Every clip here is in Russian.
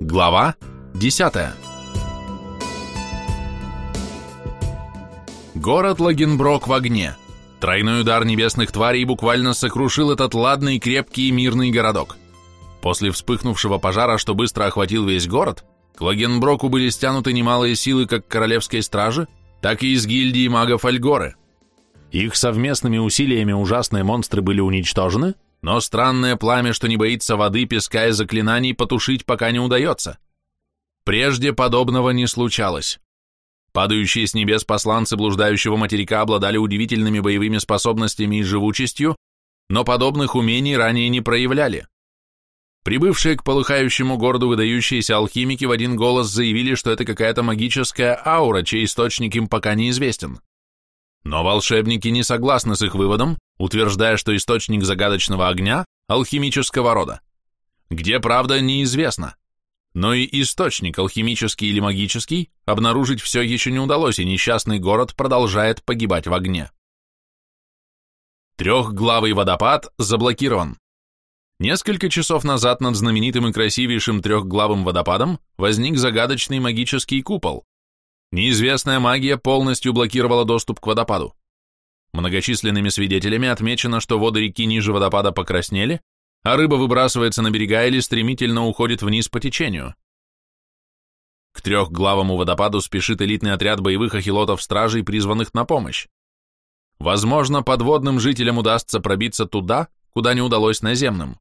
Глава 10 Город Лагенброк в огне. Тройной удар небесных тварей буквально сокрушил этот ладный, крепкий и мирный городок. После вспыхнувшего пожара, что быстро охватил весь город, к Лагенброку были стянуты немалые силы как королевской стражи, так и из гильдии магов Альгоры. Их совместными усилиями ужасные монстры были уничтожены, но странное пламя, что не боится воды, песка и заклинаний, потушить пока не удается. Прежде подобного не случалось. Падающие с небес посланцы блуждающего материка обладали удивительными боевыми способностями и живучестью, но подобных умений ранее не проявляли. Прибывшие к полыхающему городу выдающиеся алхимики в один голос заявили, что это какая-то магическая аура, чей источник им пока неизвестен. Но волшебники не согласны с их выводом, утверждая, что источник загадочного огня алхимического рода. Где правда, неизвестно. Но и источник, алхимический или магический, обнаружить все еще не удалось, и несчастный город продолжает погибать в огне. Трехглавый водопад заблокирован. Несколько часов назад над знаменитым и красивейшим трехглавым водопадом возник загадочный магический купол, Неизвестная магия полностью блокировала доступ к водопаду. Многочисленными свидетелями отмечено, что воды реки ниже водопада покраснели, а рыба выбрасывается на берега или стремительно уходит вниз по течению. К трехглавому водопаду спешит элитный отряд боевых ахилотов-стражей, призванных на помощь. Возможно, подводным жителям удастся пробиться туда, куда не удалось наземным.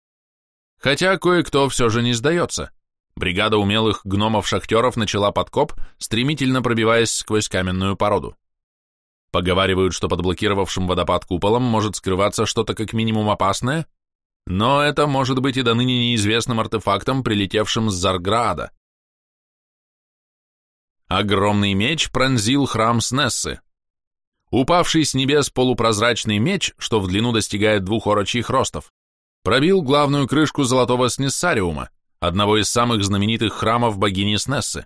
Хотя кое-кто все же не сдается. Бригада умелых гномов-шахтеров начала подкоп, стремительно пробиваясь сквозь каменную породу. Поговаривают, что под блокировавшим водопад куполом может скрываться что-то как минимум опасное, но это может быть и до ныне неизвестным артефактом, прилетевшим с Зарграда. Огромный меч пронзил храм Снессы. Упавший с небес полупрозрачный меч, что в длину достигает двух орочьих ростов, пробил главную крышку золотого снессариума, одного из самых знаменитых храмов богини Снессы.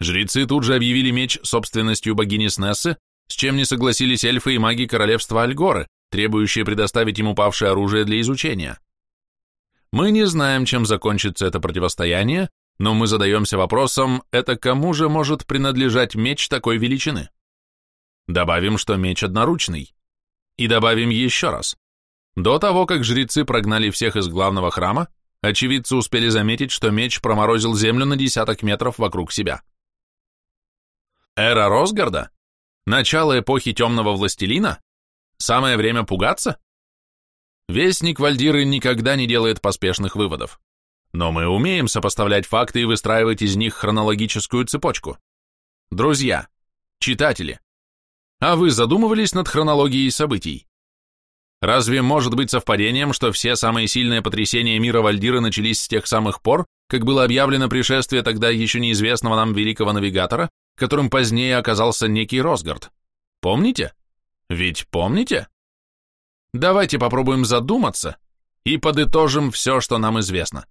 Жрецы тут же объявили меч собственностью богини Снессы, с чем не согласились эльфы и маги королевства Альгоры, требующие предоставить им упавшее оружие для изучения. Мы не знаем, чем закончится это противостояние, но мы задаемся вопросом, это кому же может принадлежать меч такой величины? Добавим, что меч одноручный. И добавим еще раз. До того, как жрецы прогнали всех из главного храма, очевидцы успели заметить, что меч проморозил землю на десяток метров вокруг себя. Эра Росгарда? Начало эпохи темного властелина? Самое время пугаться? Вестник Вальдиры никогда не делает поспешных выводов. Но мы умеем сопоставлять факты и выстраивать из них хронологическую цепочку. Друзья, читатели, а вы задумывались над хронологией событий? Разве может быть совпадением, что все самые сильные потрясения мира Вальдиры начались с тех самых пор, как было объявлено пришествие тогда еще неизвестного нам великого навигатора, которым позднее оказался некий Росгард? Помните? Ведь помните? Давайте попробуем задуматься и подытожим все, что нам известно.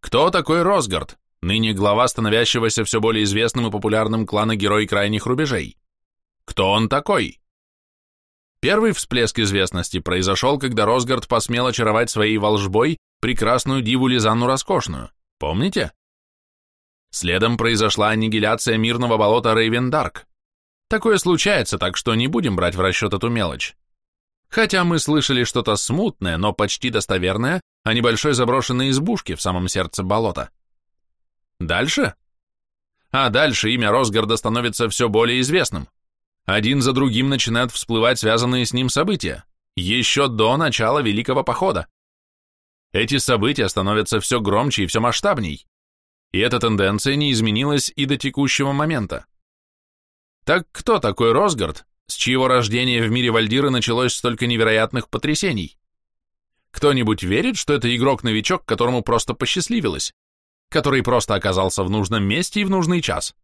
Кто такой Росгард, ныне глава становящегося все более известным и популярным клана Герой Крайних Рубежей? Кто он такой? Первый всплеск известности произошел, когда Росгард посмел очаровать своей волжбой прекрасную диву Лизанну Роскошную. Помните? Следом произошла аннигиляция мирного болота Рейвендарк. Такое случается, так что не будем брать в расчет эту мелочь. Хотя мы слышали что-то смутное, но почти достоверное о небольшой заброшенной избушке в самом сердце болота. Дальше? А дальше имя Росгарда становится все более известным. Один за другим начинают всплывать связанные с ним события, еще до начала Великого Похода. Эти события становятся все громче и все масштабней, и эта тенденция не изменилась и до текущего момента. Так кто такой Росгард, с чьего рождения в мире Вальдиры началось столько невероятных потрясений? Кто-нибудь верит, что это игрок-новичок, которому просто посчастливилось, который просто оказался в нужном месте и в нужный час?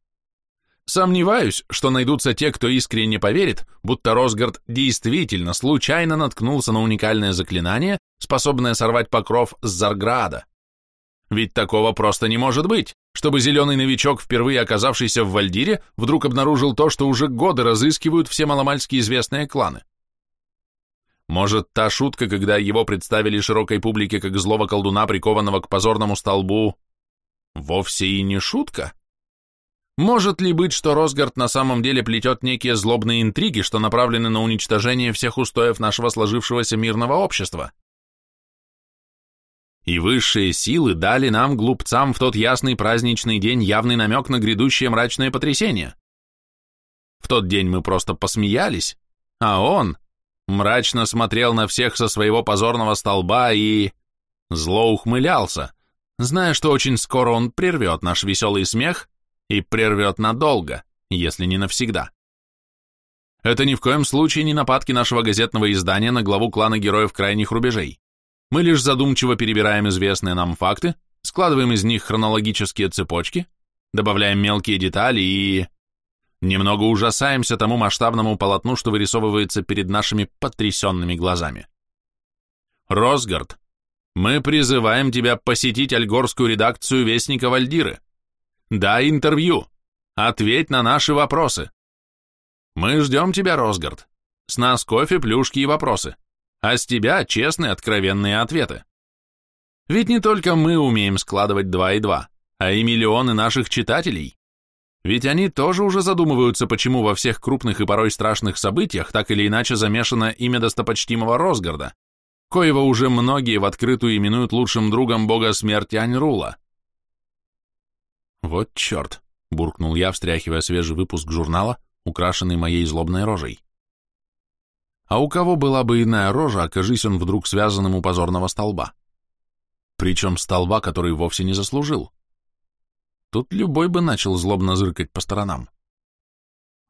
Сомневаюсь, что найдутся те, кто искренне поверит, будто Росгард действительно случайно наткнулся на уникальное заклинание, способное сорвать покров с Зарграда. Ведь такого просто не может быть, чтобы зеленый новичок, впервые оказавшийся в Вальдире, вдруг обнаружил то, что уже годы разыскивают все маломальски известные кланы. Может, та шутка, когда его представили широкой публике как злого колдуна, прикованного к позорному столбу, вовсе и не шутка? Может ли быть, что Росгард на самом деле плетет некие злобные интриги, что направлены на уничтожение всех устоев нашего сложившегося мирного общества? И высшие силы дали нам, глупцам, в тот ясный праздничный день явный намек на грядущее мрачное потрясение. В тот день мы просто посмеялись, а он мрачно смотрел на всех со своего позорного столба и... зло ухмылялся, зная, что очень скоро он прервет наш веселый смех и прервет надолго, если не навсегда. Это ни в коем случае не нападки нашего газетного издания на главу клана героев крайних рубежей. Мы лишь задумчиво перебираем известные нам факты, складываем из них хронологические цепочки, добавляем мелкие детали и... Немного ужасаемся тому масштабному полотну, что вырисовывается перед нашими потрясенными глазами. Росгард, мы призываем тебя посетить альгорскую редакцию Вестника Вальдиры. Дай интервью. Ответь на наши вопросы. Мы ждем тебя, Росгард. С нас кофе, плюшки и вопросы. А с тебя честные, откровенные ответы. Ведь не только мы умеем складывать два и два, а и миллионы наших читателей. Ведь они тоже уже задумываются, почему во всех крупных и порой страшных событиях так или иначе замешано имя достопочтимого Росгарда, коего уже многие в открытую именуют лучшим другом бога смерти Аньрула. «Вот черт!» — буркнул я, встряхивая свежий выпуск журнала, украшенный моей злобной рожей. А у кого была бы иная рожа, окажись он вдруг связанным у позорного столба? Причем столба, который вовсе не заслужил. Тут любой бы начал злобно зыркать по сторонам.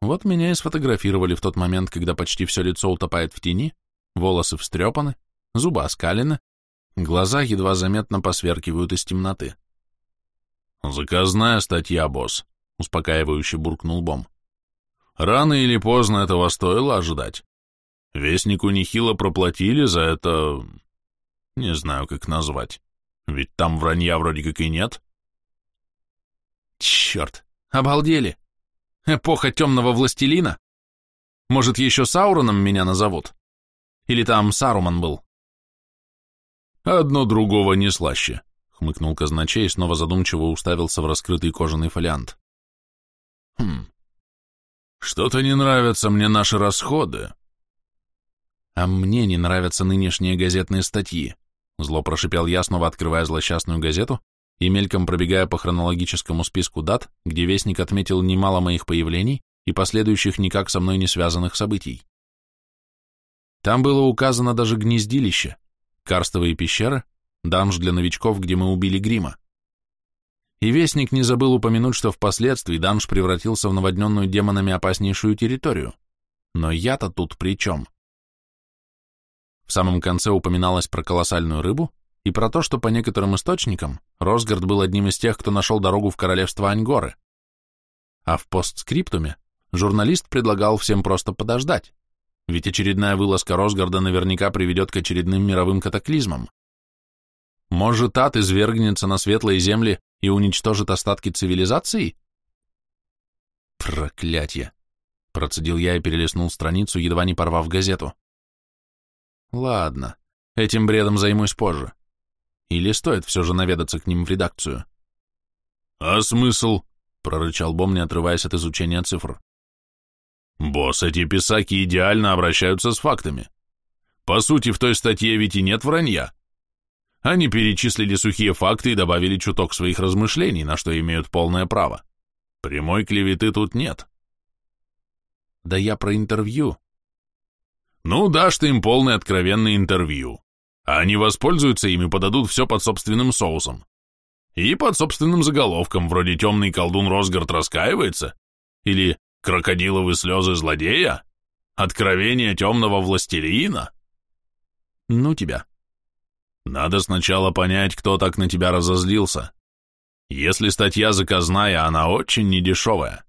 Вот меня и сфотографировали в тот момент, когда почти все лицо утопает в тени, волосы встрепаны, зубы оскалены, глаза едва заметно посверкивают из темноты. «Заказная статья, босс», — успокаивающе буркнул Бом. «Рано или поздно этого стоило ожидать. Вестнику нехило проплатили за это... Не знаю, как назвать. Ведь там вранья вроде как и нет». «Черт, обалдели! Эпоха темного властелина? Может, еще Сауроном меня назовут? Или там Саруман был?» «Одно другого не слаще», хмыкнул казначей и снова задумчиво уставился в раскрытый кожаный фолиант. Хм. Что-то не нравятся мне наши расходы. А мне не нравятся нынешние газетные статьи, зло прошипел я, снова открывая злосчастную газету и мельком пробегая по хронологическому списку дат, где вестник отметил немало моих появлений и последующих никак со мной не связанных событий. Там было указано даже гнездилище, карстовые пещеры, данж для новичков, где мы убили грима. И Вестник не забыл упомянуть, что впоследствии данж превратился в наводненную демонами опаснейшую территорию. Но я-то тут при чем? В самом конце упоминалось про колоссальную рыбу и про то, что по некоторым источникам Росгард был одним из тех, кто нашел дорогу в королевство Аньгоры. А в постскриптуме журналист предлагал всем просто подождать, ведь очередная вылазка Росгарда наверняка приведет к очередным мировым катаклизмам. Может, ад извергнется на светлые земли и уничтожит остатки цивилизации? Проклятье! Процедил я и перелистнул страницу, едва не порвав газету. Ладно, этим бредом займусь позже. Или стоит все же наведаться к ним в редакцию? А смысл? Прорычал Бом, не отрываясь от изучения цифр. Босс, эти писаки идеально обращаются с фактами. По сути, в той статье ведь и нет вранья. Они перечислили сухие факты и добавили чуток своих размышлений, на что имеют полное право. Прямой клеветы тут нет. Да я про интервью. Ну, дашь ты им полное откровенное интервью. А они воспользуются им и подадут все под собственным соусом. И под собственным заголовком, вроде «Темный колдун Росгард раскаивается» или «Крокодиловые слезы злодея», «Откровение темного властелина». Ну тебя. Надо сначала понять, кто так на тебя разозлился. Если статья заказная, она очень недешевая.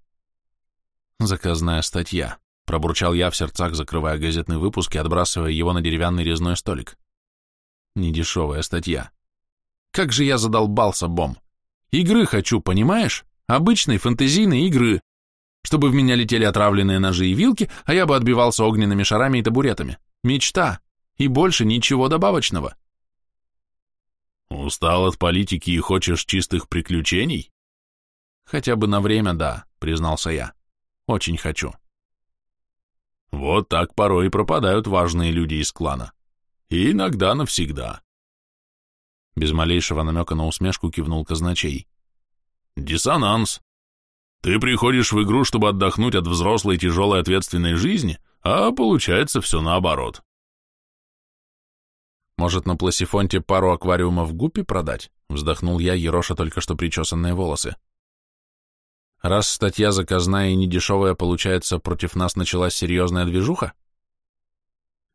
Заказная статья, пробурчал я в сердцах, закрывая газетный выпуск и отбрасывая его на деревянный резной столик. Недешевая статья. Как же я задолбался, Бом. Игры хочу, понимаешь? Обычной фэнтезийной игры. Чтобы в меня летели отравленные ножи и вилки, а я бы отбивался огненными шарами и табуретами. Мечта. И больше ничего добавочного. Устал от политики и хочешь чистых приключений? Хотя бы на время, да, признался я. Очень хочу. Вот так порой и пропадают важные люди из клана. И иногда навсегда. Без малейшего намека на усмешку кивнул казначей. Диссонанс. Ты приходишь в игру, чтобы отдохнуть от взрослой тяжелой ответственной жизни, а получается все наоборот. Может, на Пласифонте пару аквариумов гуппи продать? Вздохнул я, ероша только что причесанные волосы. Раз статья заказная и недешевая, получается, против нас началась серьезная движуха?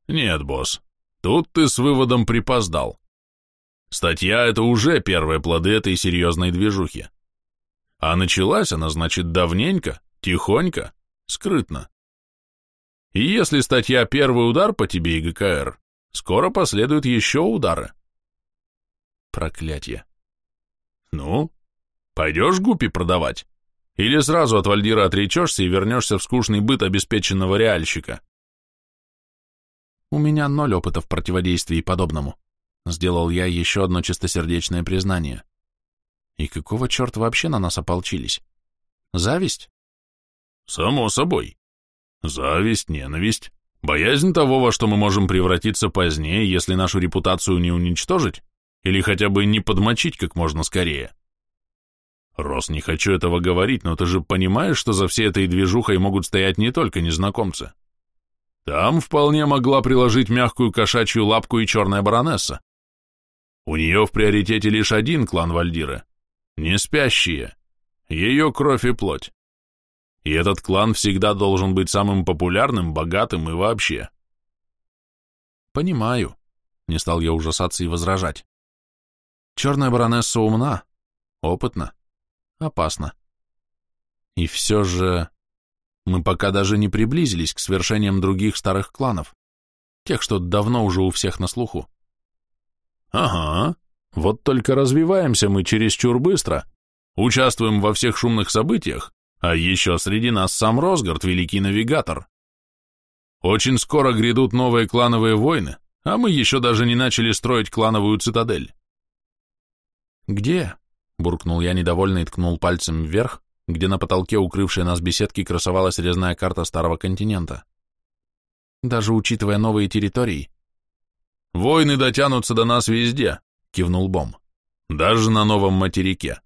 Нет, босс, тут ты с выводом припоздал. Статья — это уже первые плоды этой серьезной движухи. А началась она, значит, давненько, тихонько, скрытно. И если статья «Первый удар по тебе и ГКР», Скоро последуют еще удары. Проклятье. Ну, пойдешь гупи продавать? Или сразу от Вальдира отречешься и вернешься в скучный быт обеспеченного реальщика? У меня ноль опыта в противодействии подобному. Сделал я еще одно чистосердечное признание. И какого черта вообще на нас ополчились? Зависть? Само собой. Зависть, ненависть. Боязнь того, во что мы можем превратиться позднее, если нашу репутацию не уничтожить, или хотя бы не подмочить как можно скорее. Рос, не хочу этого говорить, но ты же понимаешь, что за всей этой движухой могут стоять не только незнакомцы. Там вполне могла приложить мягкую кошачью лапку и черная баронесса. У нее в приоритете лишь один клан Вальдира — не спящие, ее кровь и плоть. И этот клан всегда должен быть самым популярным, богатым и вообще. Понимаю. Не стал я ужасаться и возражать. Черная баронесса умна, опытна, опасна. И все же мы пока даже не приблизились к свершениям других старых кланов, тех, что давно уже у всех на слуху. Ага, вот только развиваемся мы чересчур быстро, участвуем во всех шумных событиях, а еще среди нас сам Росгард, великий навигатор. Очень скоро грядут новые клановые войны, а мы еще даже не начали строить клановую цитадель. «Где?» — буркнул я недовольно и ткнул пальцем вверх, где на потолке, укрывшей нас беседки, красовалась резная карта Старого континента. Даже учитывая новые территории. «Войны дотянутся до нас везде», — кивнул Бом. «Даже на новом материке.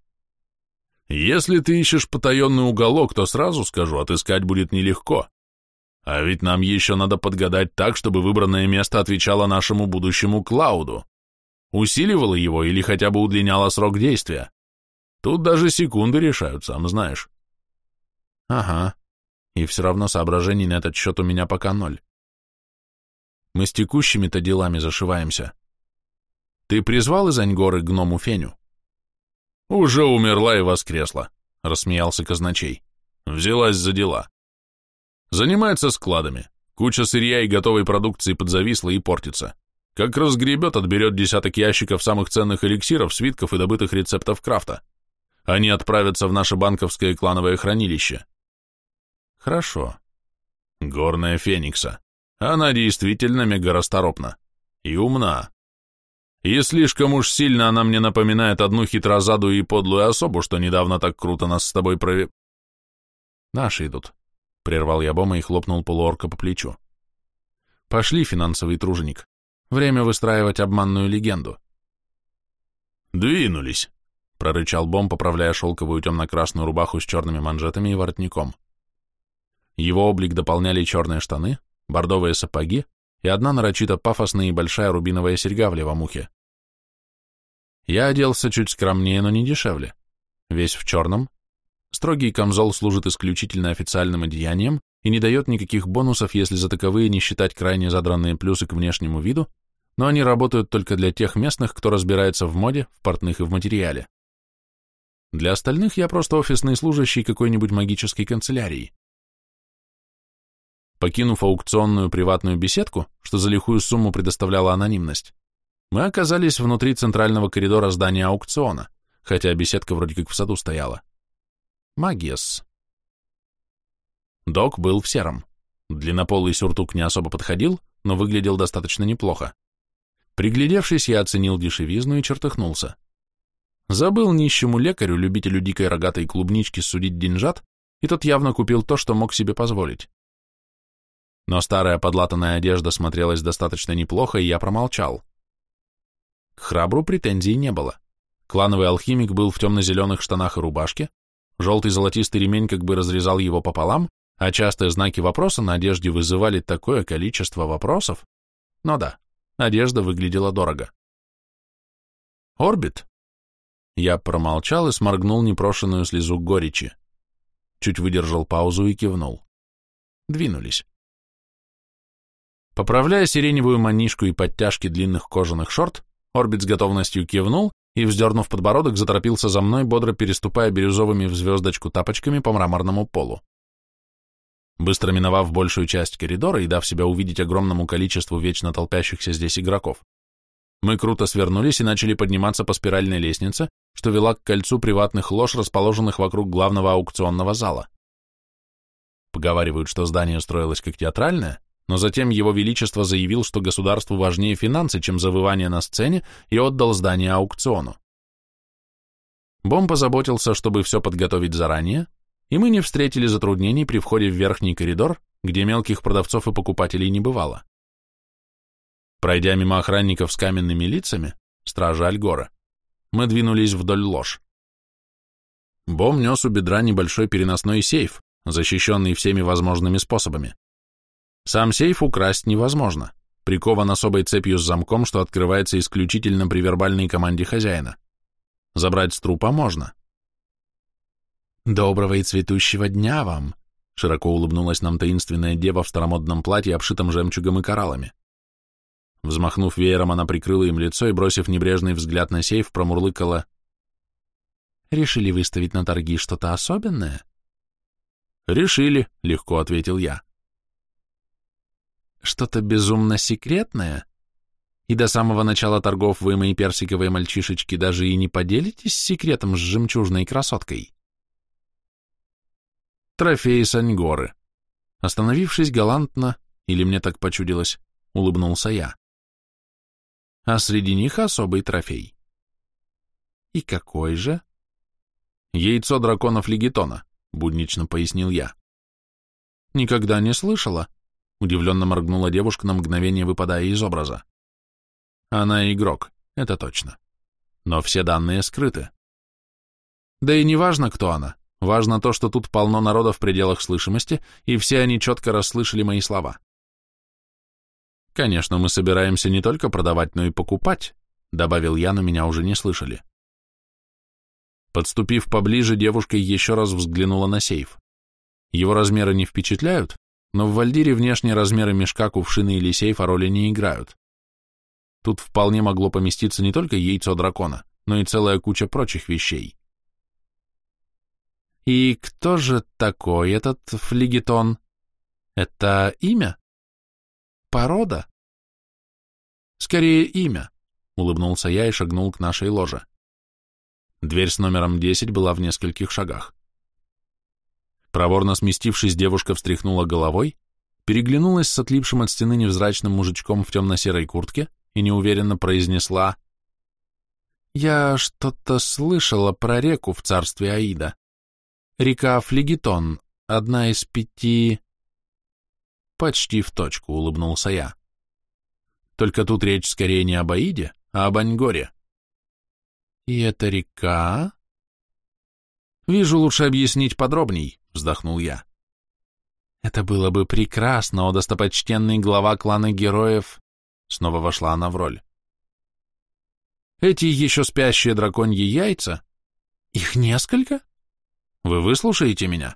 Если ты ищешь потаенный уголок, то сразу скажу, отыскать будет нелегко. А ведь нам еще надо подгадать так, чтобы выбранное место отвечало нашему будущему Клауду. Усиливало его или хотя бы удлиняло срок действия. Тут даже секунды решают, сам знаешь. Ага. И все равно соображений на этот счет у меня пока ноль. Мы с текущими-то делами зашиваемся. Ты призвал из Аньгоры гному Феню? «Уже умерла и воскресла», — рассмеялся казначей. «Взялась за дела. Занимается складами. Куча сырья и готовой продукции подзависла и портится. Как разгребет, отберет десяток ящиков самых ценных эликсиров, свитков и добытых рецептов крафта. Они отправятся в наше банковское клановое хранилище». «Хорошо». «Горная Феникса. Она действительно мегарасторопна. И умна. И слишком уж сильно она мне напоминает одну хитрозадую и подлую особу, что недавно так круто нас с тобой прови... Наши идут. Прервал я Бома и хлопнул полуорка по плечу. Пошли, финансовый труженик. Время выстраивать обманную легенду. Двинулись, прорычал Бом, поправляя шелковую темно-красную рубаху с черными манжетами и воротником. Его облик дополняли черные штаны, бордовые сапоги, и одна нарочито пафосная и большая рубиновая серьга в левом ухе. Я оделся чуть скромнее, но не дешевле. Весь в черном. Строгий камзол служит исключительно официальным одеянием и не дает никаких бонусов, если за таковые не считать крайне задранные плюсы к внешнему виду, но они работают только для тех местных, кто разбирается в моде, в портных и в материале. Для остальных я просто офисный служащий какой-нибудь магической канцелярии. Покинув аукционную приватную беседку, что за лихую сумму предоставляла анонимность, мы оказались внутри центрального коридора здания аукциона, хотя беседка вроде как в саду стояла. Магиес. Док был в сером. Длиннополый сюртук не особо подходил, но выглядел достаточно неплохо. Приглядевшись, я оценил дешевизну и чертыхнулся. Забыл нищему лекарю, любителю дикой рогатой клубнички, судить деньжат, и тот явно купил то, что мог себе позволить. Но старая подлатанная одежда смотрелась достаточно неплохо, и я промолчал. К храбру претензий не было. Клановый алхимик был в темно-зеленых штанах и рубашке, желтый золотистый ремень как бы разрезал его пополам, а частые знаки вопроса на одежде вызывали такое количество вопросов. Но да, одежда выглядела дорого. «Орбит?» Я промолчал и сморгнул непрошенную слезу горечи. Чуть выдержал паузу и кивнул. Двинулись. Поправляя сиреневую манишку и подтяжки длинных кожаных шорт, Орбит с готовностью кивнул и, вздернув подбородок, заторопился за мной, бодро переступая бирюзовыми в звездочку тапочками по мраморному полу. Быстро миновав большую часть коридора и дав себя увидеть огромному количеству вечно толпящихся здесь игроков, мы круто свернулись и начали подниматься по спиральной лестнице, что вела к кольцу приватных лож, расположенных вокруг главного аукционного зала. Поговаривают, что здание строилось как театральное, но затем его величество заявил, что государству важнее финансы, чем завывание на сцене, и отдал здание аукциону. Бом позаботился, чтобы все подготовить заранее, и мы не встретили затруднений при входе в верхний коридор, где мелких продавцов и покупателей не бывало. Пройдя мимо охранников с каменными лицами, стража Альгора, мы двинулись вдоль лож. Бом нес у бедра небольшой переносной сейф, защищенный всеми возможными способами. Сам сейф украсть невозможно, прикован особой цепью с замком, что открывается исключительно при вербальной команде хозяина. Забрать с трупа можно. «Доброго и цветущего дня вам!» Широко улыбнулась нам таинственная дева в старомодном платье, обшитом жемчугом и кораллами. Взмахнув веером, она прикрыла им лицо и, бросив небрежный взгляд на сейф, промурлыкала. «Решили выставить на торги что-то особенное?» «Решили», — легко ответил я. «Что-то безумно секретное? И до самого начала торгов вы, мои персиковые мальчишечки, даже и не поделитесь секретом с жемчужной красоткой?» Трофеи Саньгоры. Остановившись галантно, или мне так почудилось, улыбнулся я а среди них особый трофей. И какой же? Яйцо драконов Легитона, буднично пояснил я. Никогда не слышала, удивленно моргнула девушка на мгновение, выпадая из образа. Она игрок, это точно. Но все данные скрыты. Да и не важно, кто она. Важно то, что тут полно народа в пределах слышимости, и все они четко расслышали мои слова. Конечно, мы собираемся не только продавать, но и покупать, добавил я, но меня уже не слышали. Подступив поближе, девушка еще раз взглянула на сейф. Его размеры не впечатляют, но в Вальдире внешние размеры мешка, кувшины или сейфа роли не играют. Тут вполне могло поместиться не только яйцо дракона, но и целая куча прочих вещей. И кто же такой этот флигетон? Это имя? Порода? Скорее имя, улыбнулся я и шагнул к нашей ложе. Дверь с номером 10 была в нескольких шагах. Проворно сместившись, девушка встряхнула головой, переглянулась с отлипшим от стены невзрачным мужичком в темно-серой куртке и неуверенно произнесла «Я что-то слышала про реку в царстве Аида. Река Флегетон, одна из пяти...» Почти в точку, улыбнулся я. Только тут речь скорее не об Аиде, а об Аньгоре. И это река? Вижу, лучше объяснить подробней, вздохнул я. Это было бы прекрасно, о достопочтенный глава клана героев. Снова вошла она в роль. Эти еще спящие драконьи яйца? Их несколько? Вы выслушаете меня?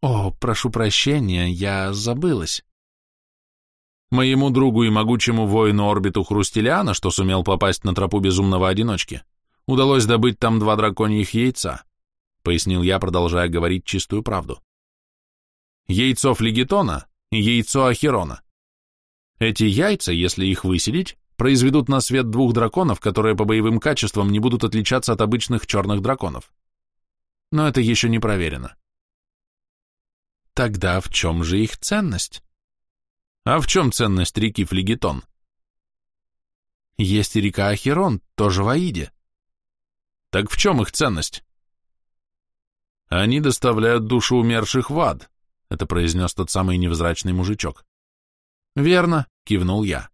О, прошу прощения, я забылась. Моему другу и могучему воину орбиту Хрустеляна, что сумел попасть на тропу безумного одиночки, удалось добыть там два драконьих яйца, пояснил я, продолжая говорить чистую правду. Яйцо флегетона и яйцо ахерона. Эти яйца, если их выселить, произведут на свет двух драконов, которые по боевым качествам не будут отличаться от обычных черных драконов. Но это еще не проверено. Тогда в чем же их ценность? А в чем ценность реки Флегетон? Есть и река Ахерон, тоже в Аиде. Так в чем их ценность? Они доставляют душу умерших в ад, это произнес тот самый невзрачный мужичок. Верно, кивнул я.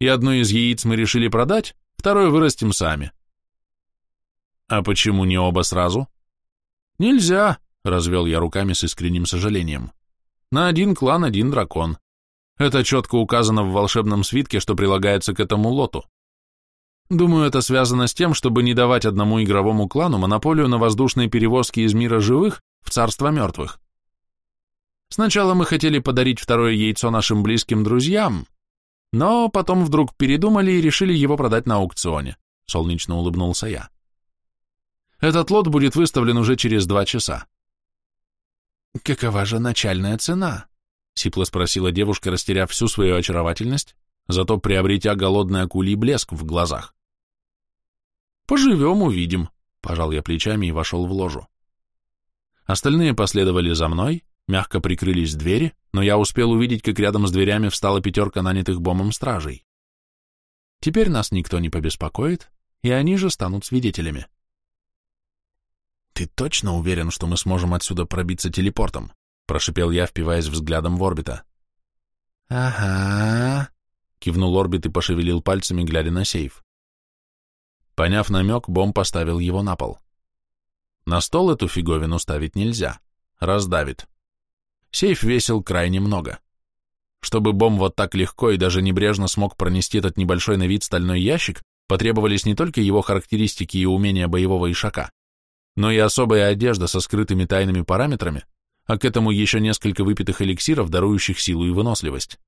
И одно из яиц мы решили продать, второе вырастим сами. А почему не оба сразу? Нельзя, развел я руками с искренним сожалением. На один клан один дракон. Это четко указано в волшебном свитке, что прилагается к этому лоту. Думаю, это связано с тем, чтобы не давать одному игровому клану монополию на воздушные перевозки из мира живых в царство мертвых. Сначала мы хотели подарить второе яйцо нашим близким друзьям, но потом вдруг передумали и решили его продать на аукционе, солнечно улыбнулся я. Этот лот будет выставлен уже через два часа. Какова же начальная цена? Сипло спросила девушка, растеряв всю свою очаровательность, зато приобретя голодный акулий блеск в глазах. «Поживем, увидим», — пожал я плечами и вошел в ложу. Остальные последовали за мной, мягко прикрылись двери, но я успел увидеть, как рядом с дверями встала пятерка нанятых бомбом стражей. Теперь нас никто не побеспокоит, и они же станут свидетелями. «Ты точно уверен, что мы сможем отсюда пробиться телепортом?» — прошипел я, впиваясь взглядом в орбита. «Ага», — кивнул орбит и пошевелил пальцами, глядя на сейф. Поняв намек, Бом поставил его на пол. На стол эту фиговину ставить нельзя. Раздавит. Сейф весил крайне много. Чтобы Бом вот так легко и даже небрежно смог пронести этот небольшой на вид стальной ящик, потребовались не только его характеристики и умения боевого ишака, но и особая одежда со скрытыми тайными параметрами, а к этому еще несколько выпитых эликсиров, дарующих силу и выносливость.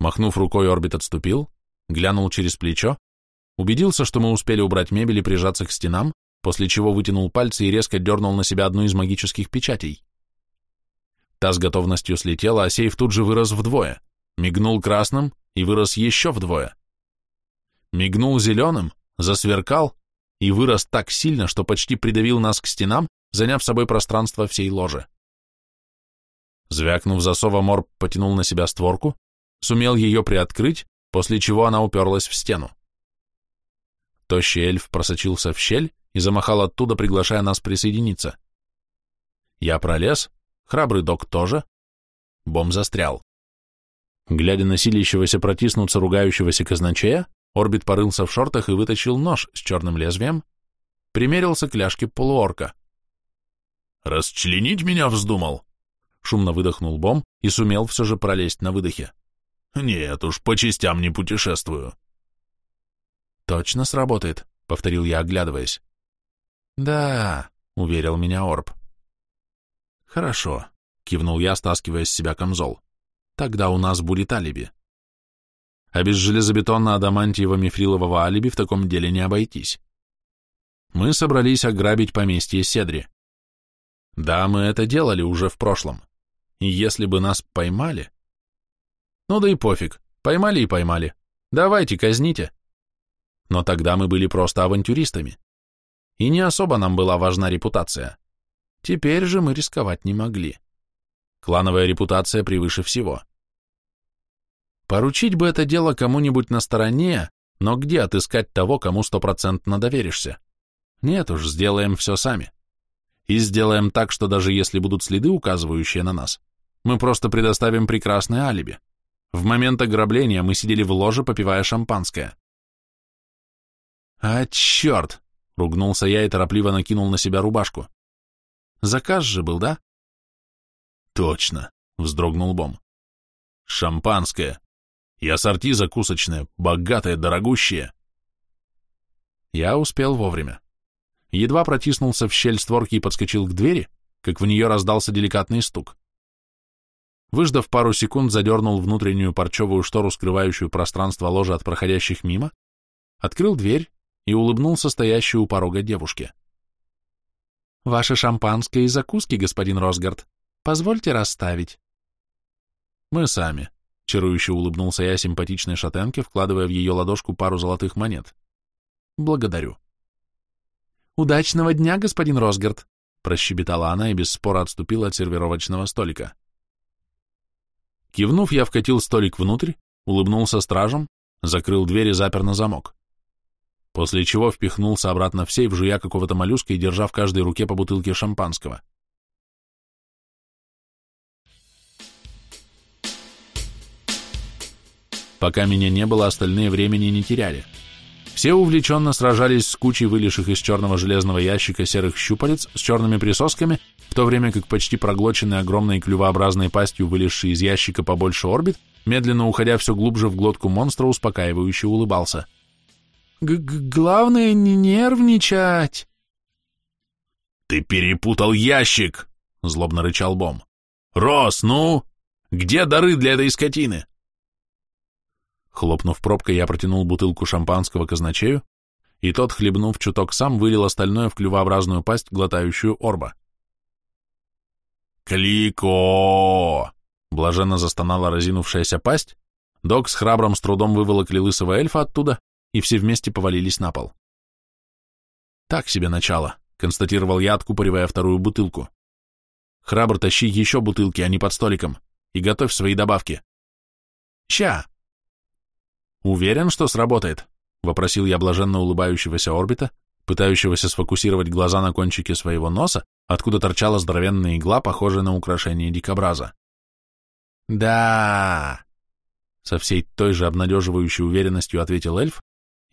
Махнув рукой, орбит отступил, глянул через плечо убедился, что мы успели убрать мебель и прижаться к стенам, после чего вытянул пальцы и резко дернул на себя одну из магических печатей. Та с готовностью слетела, а сейф тут же вырос вдвое, мигнул красным и вырос еще вдвое. Мигнул зеленым, засверкал и вырос так сильно, что почти придавил нас к стенам, заняв собой пространство всей ложи. Звякнув засовом, Морб потянул на себя створку, сумел ее приоткрыть, после чего она уперлась в стену. Тощий эльф просочился в щель и замахал оттуда, приглашая нас присоединиться. Я пролез, храбрый док тоже. Бом застрял. Глядя на силящегося протиснуться ругающегося казначея, Орбит порылся в шортах и вытащил нож с черным лезвием, примерился к ляжке полуорка. «Расчленить меня вздумал?» Шумно выдохнул Бом и сумел все же пролезть на выдохе. «Нет уж, по частям не путешествую. «Точно сработает», — повторил я, оглядываясь. «Да», — уверил меня Орб. «Хорошо», — кивнул я, стаскивая с себя камзол. «Тогда у нас будет алиби». А без железобетонно-адамантиево-мифрилового алиби в таком деле не обойтись. Мы собрались ограбить поместье Седри. Да, мы это делали уже в прошлом. И если бы нас поймали... Ну да и пофиг, поймали и поймали. Давайте, казните но тогда мы были просто авантюристами. И не особо нам была важна репутация. Теперь же мы рисковать не могли. Клановая репутация превыше всего. Поручить бы это дело кому-нибудь на стороне, но где отыскать того, кому стопроцентно доверишься? Нет уж, сделаем все сами. И сделаем так, что даже если будут следы, указывающие на нас, мы просто предоставим прекрасное алиби. В момент ограбления мы сидели в ложе, попивая шампанское. «А, черт!» — ругнулся я и торопливо накинул на себя рубашку. «Заказ же был, да?» «Точно!» — вздрогнул Бом. «Шампанское! И ассорти закусочное, богатое, дорогущее!» Я успел вовремя. Едва протиснулся в щель створки и подскочил к двери, как в нее раздался деликатный стук. Выждав пару секунд, задернул внутреннюю парчевую штору, скрывающую пространство ложа от проходящих мимо, открыл дверь и улыбнулся стоящей у порога девушке. «Ваше шампанское и закуски, господин Росгард. Позвольте расставить». «Мы сами», — чарующе улыбнулся я симпатичной шатенке, вкладывая в ее ладошку пару золотых монет. «Благодарю». «Удачного дня, господин Росгард», — прощебетала она и без спора отступила от сервировочного столика. Кивнув, я вкатил столик внутрь, улыбнулся стражем, закрыл дверь и запер на замок. После чего впихнулся обратно в сейф, жуя какого-то моллюска и держа в каждой руке по бутылке шампанского. Пока меня не было, остальные времени не теряли. Все увлеченно сражались с кучей вылезших из черного железного ящика серых щупалец с черными присосками, в то время как почти проглоченный огромной клювообразной пастью вылезший из ящика побольше орбит, медленно уходя все глубже в глотку монстра, успокаивающе улыбался. Г -г «Главное не нервничать!» «Ты перепутал ящик!» — злобно рычал Бом. «Рос, ну! Где дары для этой скотины?» Хлопнув пробкой, я протянул бутылку шампанского казначею, и тот, хлебнув чуток сам, вылил остальное в клювообразную пасть, глотающую орба. «Клико!» — блаженно застонала разинувшаяся пасть, док с храбром с трудом выволокли лысого эльфа оттуда, и все вместе повалились на пол. «Так себе начало», — констатировал я, откупоривая вторую бутылку. «Храбр, тащи еще бутылки, а не под столиком, и готовь свои добавки». «Ща!» «Уверен, что сработает?» — вопросил я блаженно улыбающегося орбита, пытающегося сфокусировать глаза на кончике своего носа, откуда торчала здоровенная игла, похожая на украшение дикобраза. «Да!» — со всей той же обнадеживающей уверенностью ответил эльф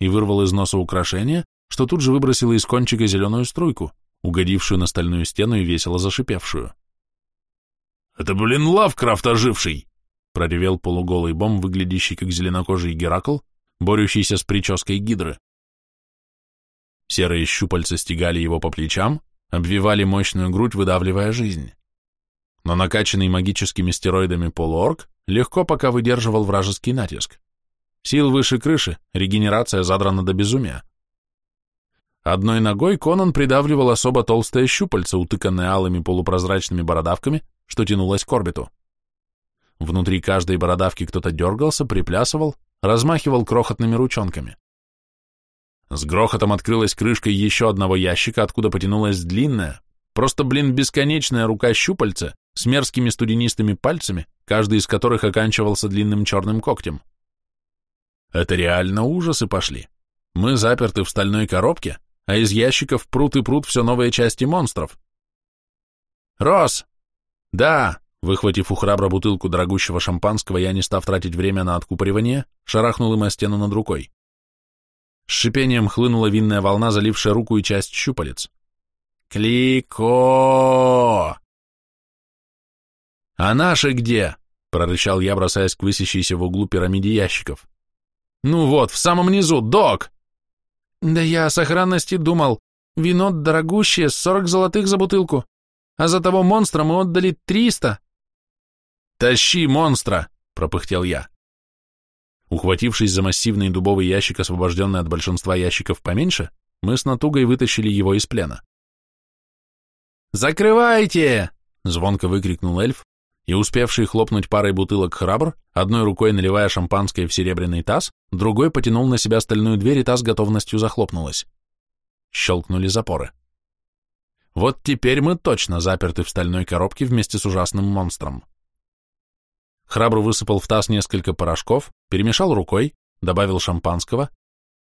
и вырвал из носа украшение, что тут же выбросило из кончика зеленую струйку, угодившую на стальную стену и весело зашипевшую. «Это, блин, Лавкрафт оживший!» проревел полуголый бом, выглядящий как зеленокожий Геракл, борющийся с прической гидры. Серые щупальца стегали его по плечам, обвивали мощную грудь, выдавливая жизнь. Но накачанный магическими стероидами полуорг легко пока выдерживал вражеский натиск. Сил выше крыши, регенерация задрана до безумия. Одной ногой Конан придавливал особо толстое щупальце, утыканное алыми полупрозрачными бородавками, что тянулось к орбиту. Внутри каждой бородавки кто-то дергался, приплясывал, размахивал крохотными ручонками. С грохотом открылась крышка еще одного ящика, откуда потянулась длинная, просто, блин, бесконечная рука щупальца с мерзкими студенистыми пальцами, каждый из которых оканчивался длинным черным когтем. Это реально ужасы пошли. Мы заперты в стальной коробке, а из ящиков прут и прут все новые части монстров. «Рос!» «Да!» Выхватив у храбра бутылку дорогущего шампанского, я, не став тратить время на откупоривание, шарахнул им о стену над рукой. С шипением хлынула винная волна, залившая руку и часть щупалец. «Клико!» «А наши где?» — прорычал я, бросаясь к высящейся в углу пирамиде ящиков. «Ну вот, в самом низу, док!» «Да я о сохранности думал. Вино дорогущее, сорок золотых за бутылку, а за того монстра мы отдали триста!» «Тащи монстра!» — пропыхтел я. Ухватившись за массивный дубовый ящик, освобожденный от большинства ящиков поменьше, мы с натугой вытащили его из плена. «Закрывайте!» — звонко выкрикнул эльф, и успевший хлопнуть парой бутылок храбр, одной рукой наливая шампанское в серебряный таз, другой потянул на себя стальную дверь, и та с готовностью захлопнулась. Щелкнули запоры. Вот теперь мы точно заперты в стальной коробке вместе с ужасным монстром. Храбро высыпал в таз несколько порошков, перемешал рукой, добавил шампанского,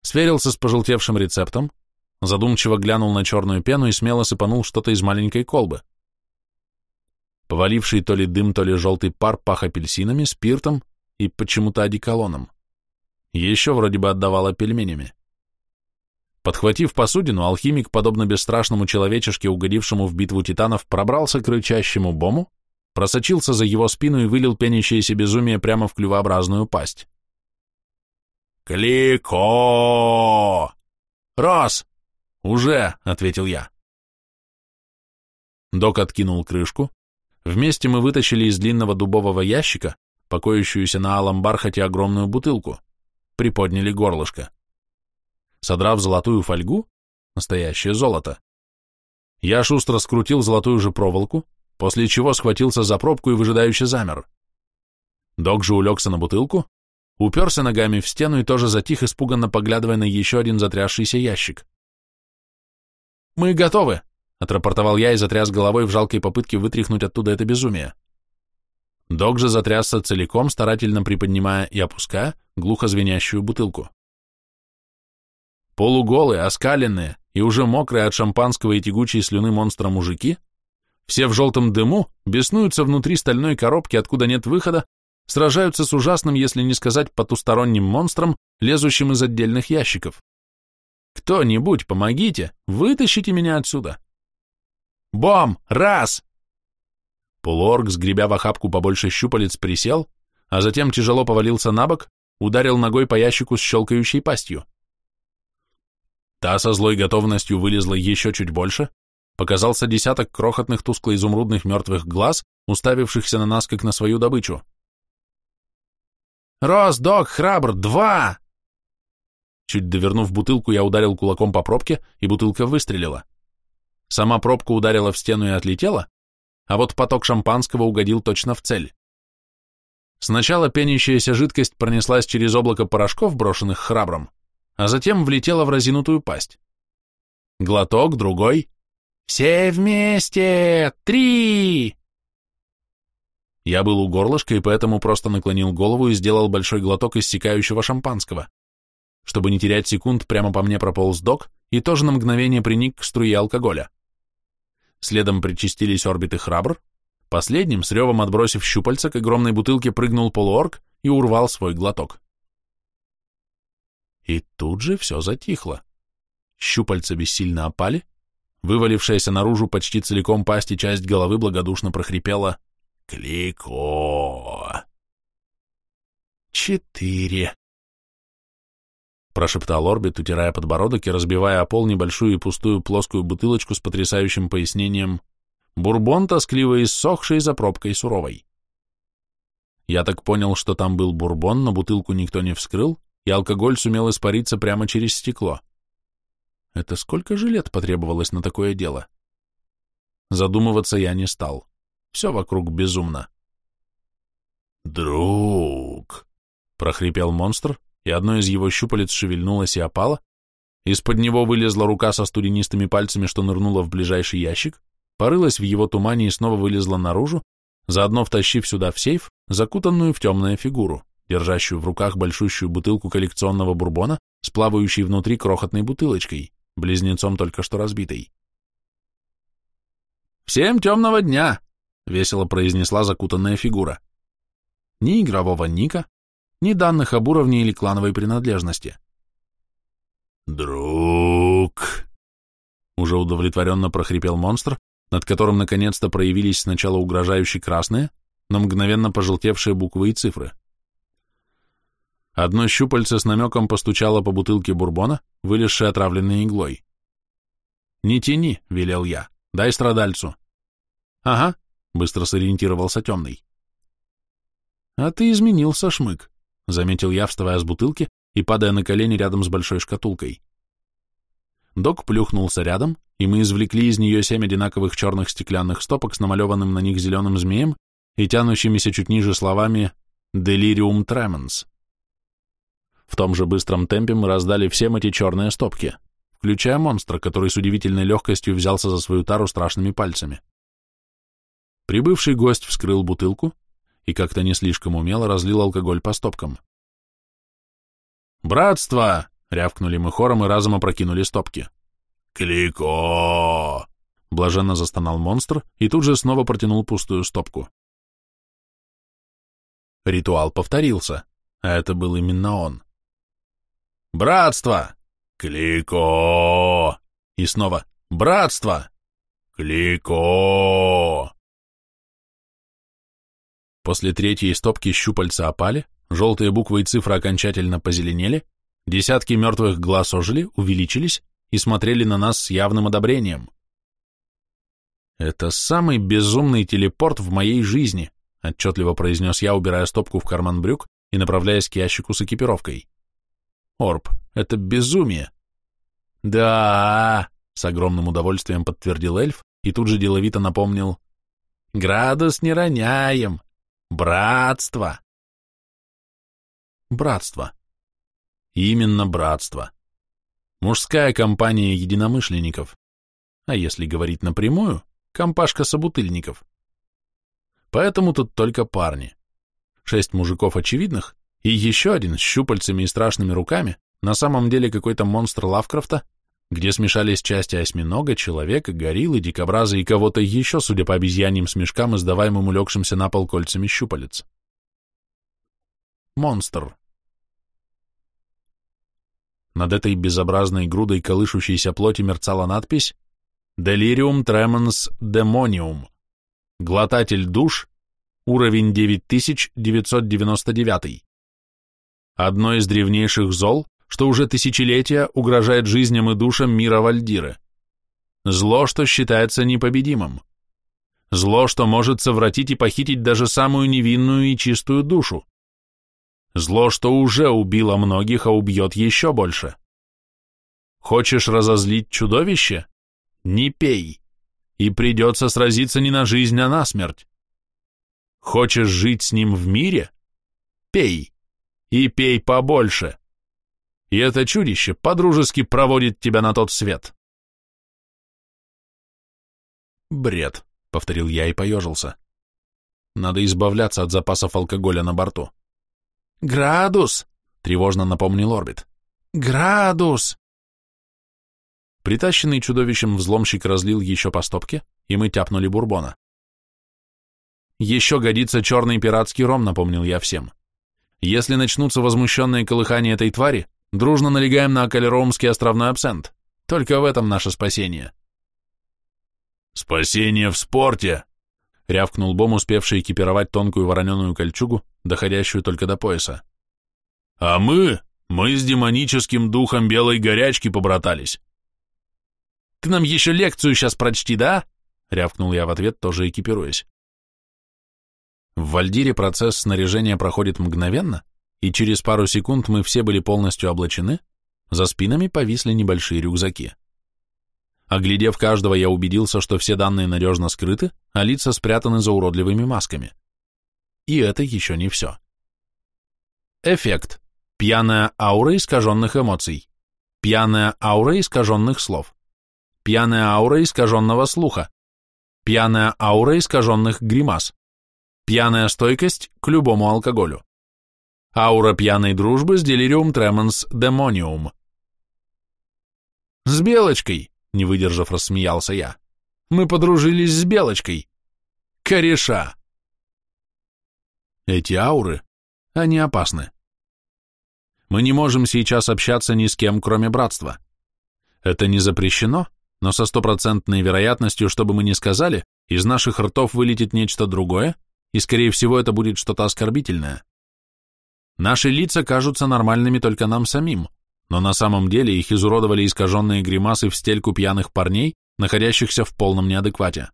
сверился с пожелтевшим рецептом, задумчиво глянул на черную пену и смело сыпанул что-то из маленькой колбы. Поваливший то ли дым, то ли желтый пар пах апельсинами, спиртом и почему-то одеколоном. Еще вроде бы отдавало пельменями. Подхватив посудину, алхимик, подобно бесстрашному человечешке, угодившему в битву титанов, пробрался к рычащему бому, просочился за его спину и вылил пенящееся безумие прямо в клювообразную пасть. «Клико!» «Рос!» «Уже!» — ответил я. Док откинул крышку. Вместе мы вытащили из длинного дубового ящика, покоящуюся на алом бархате огромную бутылку, приподняли горлышко. Содрав золотую фольгу, настоящее золото, я шустро скрутил золотую же проволоку, после чего схватился за пробку и выжидающе замер. Док же улегся на бутылку, уперся ногами в стену и тоже затих, испуганно поглядывая на еще один затрясшийся ящик. «Мы готовы!» — отрапортовал я и затряс головой в жалкой попытке вытряхнуть оттуда это безумие. Док же затрясся целиком, старательно приподнимая и опуская, глухо звенящую бутылку. Полуголые, оскаленные и уже мокрые от шампанского и тягучей слюны монстра мужики, все в желтом дыму, беснуются внутри стальной коробки, откуда нет выхода, сражаются с ужасным, если не сказать потусторонним монстром, лезущим из отдельных ящиков. Кто-нибудь, помогите, вытащите меня отсюда. Бом! Раз! Полуорг, сгребя в охапку побольше щупалец, присел, а затем тяжело повалился на бок, ударил ногой по ящику с щелкающей пастью. Та со злой готовностью вылезла еще чуть больше, показался десяток крохотных тускло-изумрудных мертвых глаз, уставившихся на нас, как на свою добычу. «Рос, док, храбр, два!» Чуть довернув бутылку, я ударил кулаком по пробке, и бутылка выстрелила. Сама пробка ударила в стену и отлетела, а вот поток шампанского угодил точно в цель. Сначала пенящаяся жидкость пронеслась через облако порошков, брошенных храбром, а затем влетела в разинутую пасть. Глоток, другой. «Все вместе! Три!» Я был у горлышка и поэтому просто наклонил голову и сделал большой глоток иссякающего шампанского. Чтобы не терять секунд, прямо по мне прополз док и тоже на мгновение приник к струе алкоголя. Следом причастились орбиты храбр, последним, с ревом отбросив щупальца, к огромной бутылке прыгнул полуорг и урвал свой глоток. И тут же все затихло. Щупальца бессильно опали, вывалившаяся наружу почти целиком пасть и часть головы благодушно прохрипела «Клико!» «Четыре!» Прошептал Орбит, утирая подбородок и разбивая о пол небольшую и пустую плоскую бутылочку с потрясающим пояснением «Бурбон, тоскливо иссохший за пробкой суровой». Я так понял, что там был бурбон, но бутылку никто не вскрыл, и алкоголь сумел испариться прямо через стекло. Это сколько же лет потребовалось на такое дело? Задумываться я не стал. Все вокруг безумно. «Друг!» — прохрипел монстр, и одно из его щупалец шевельнулось и опало. Из-под него вылезла рука со студенистыми пальцами, что нырнула в ближайший ящик, порылась в его тумане и снова вылезла наружу, заодно втащив сюда в сейф закутанную в темную фигуру держащую в руках большущую бутылку коллекционного бурбона с плавающей внутри крохотной бутылочкой, близнецом только что разбитой. «Всем темного дня!» — весело произнесла закутанная фигура. Ни игрового ника, ни данных об уровне или клановой принадлежности. «Друг!» — уже удовлетворенно прохрипел монстр, над которым наконец-то проявились сначала угрожающие красные, но мгновенно пожелтевшие буквы и цифры. Одно щупальце с намеком постучало по бутылке бурбона, вылезшей отравленной иглой. «Не тяни», — велел я, — «дай страдальцу». «Ага», — быстро сориентировался темный. «А ты изменился, шмык», — заметил я, вставая с бутылки и падая на колени рядом с большой шкатулкой. Док плюхнулся рядом, и мы извлекли из нее семь одинаковых черных стеклянных стопок с намалеванным на них зеленым змеем и тянущимися чуть ниже словами «Delirium Tremens». В том же быстром темпе мы раздали всем эти черные стопки, включая монстра, который с удивительной легкостью взялся за свою тару страшными пальцами. Прибывший гость вскрыл бутылку и как-то не слишком умело разлил алкоголь по стопкам. «Братство!» — рявкнули мы хором и разом опрокинули стопки. «Клико!» — блаженно застонал монстр и тут же снова протянул пустую стопку. Ритуал повторился, а это был именно он. Братство! Клико! И снова Братство! Клико! После третьей стопки щупальца опали, желтые буквы и цифры окончательно позеленели, десятки мертвых глаз ожили, увеличились и смотрели на нас с явным одобрением. «Это самый безумный телепорт в моей жизни», отчетливо произнес я, убирая стопку в карман брюк и направляясь к ящику с экипировкой. Орб, это безумие. Да, с огромным удовольствием подтвердил эльф и тут же деловито напомнил. Градус не роняем. Братство. Братство. Именно братство. Мужская компания единомышленников. А если говорить напрямую, компашка собутыльников. Поэтому тут только парни. Шесть мужиков очевидных И еще один с щупальцами и страшными руками, на самом деле какой-то монстр Лавкрафта, где смешались части осьминога, человека, гориллы, дикобраза и кого-то еще, судя по обезьяньим смешкам, издаваемым улегшимся на пол кольцами щупалец. Монстр. Над этой безобразной грудой колышущейся плоти мерцала надпись «Delirium tremens demonium» Глотатель душ, уровень 9999. Одно из древнейших зол, что уже тысячелетия угрожает жизням и душам мира Вальдиры. Зло, что считается непобедимым. Зло, что может совратить и похитить даже самую невинную и чистую душу. Зло, что уже убило многих, а убьет еще больше. Хочешь разозлить чудовище? Не пей и придется сразиться не на жизнь, а на смерть. Хочешь жить с ним в мире? Пей, и пей побольше. И это чудище подружески проводит тебя на тот свет. Бред, повторил я и поежился. Надо избавляться от запасов алкоголя на борту. Градус, тревожно напомнил Орбит. Градус! Притащенный чудовищем взломщик разлил еще по стопке, и мы тяпнули бурбона. «Еще годится черный пиратский ром», — напомнил я всем. «Если начнутся возмущенные колыхания этой твари, дружно налегаем на Акалеромский островной абсент. Только в этом наше спасение». «Спасение в спорте!» — рявкнул Бом, успевший экипировать тонкую вороненую кольчугу, доходящую только до пояса. «А мы, мы с демоническим духом белой горячки побратались. Ты нам еще лекцию сейчас прочти, да?» — рявкнул я в ответ, тоже экипируясь. В Вальдире процесс снаряжения проходит мгновенно, и через пару секунд мы все были полностью облачены, за спинами повисли небольшие рюкзаки. Оглядев каждого, я убедился, что все данные надежно скрыты, а лица спрятаны за уродливыми масками. И это еще не все. Эффект. Пьяная аура искаженных эмоций. Пьяная аура искаженных слов. Пьяная аура искаженного слуха. Пьяная аура искаженных гримас. Пьяная стойкость к любому алкоголю. Аура пьяной дружбы с делириум тременс демониум. «С Белочкой!» — не выдержав, рассмеялся я. «Мы подружились с Белочкой. Кореша!» Эти ауры, они опасны. Мы не можем сейчас общаться ни с кем, кроме братства. Это не запрещено, но со стопроцентной вероятностью, что бы мы ни сказали, из наших ртов вылетит нечто другое, и, скорее всего, это будет что-то оскорбительное. Наши лица кажутся нормальными только нам самим, но на самом деле их изуродовали искаженные гримасы в стельку пьяных парней, находящихся в полном неадеквате.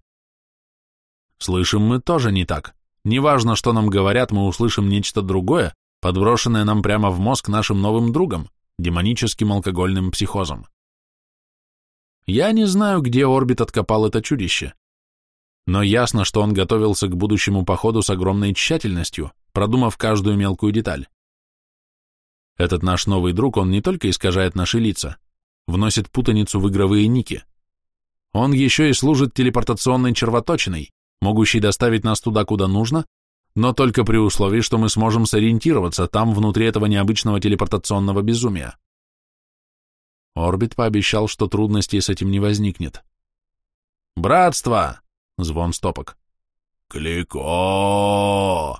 Слышим мы тоже не так. Неважно, что нам говорят, мы услышим нечто другое, подброшенное нам прямо в мозг нашим новым другом, демоническим алкогольным психозом. Я не знаю, где Орбит откопал это чудище. Но ясно, что он готовился к будущему походу с огромной тщательностью, продумав каждую мелкую деталь. Этот наш новый друг, он не только искажает наши лица, вносит путаницу в игровые ники. Он еще и служит телепортационной червоточиной, могущей доставить нас туда, куда нужно, но только при условии, что мы сможем сориентироваться там, внутри этого необычного телепортационного безумия. Орбит пообещал, что трудностей с этим не возникнет. «Братство!» — звон стопок. «Клико!»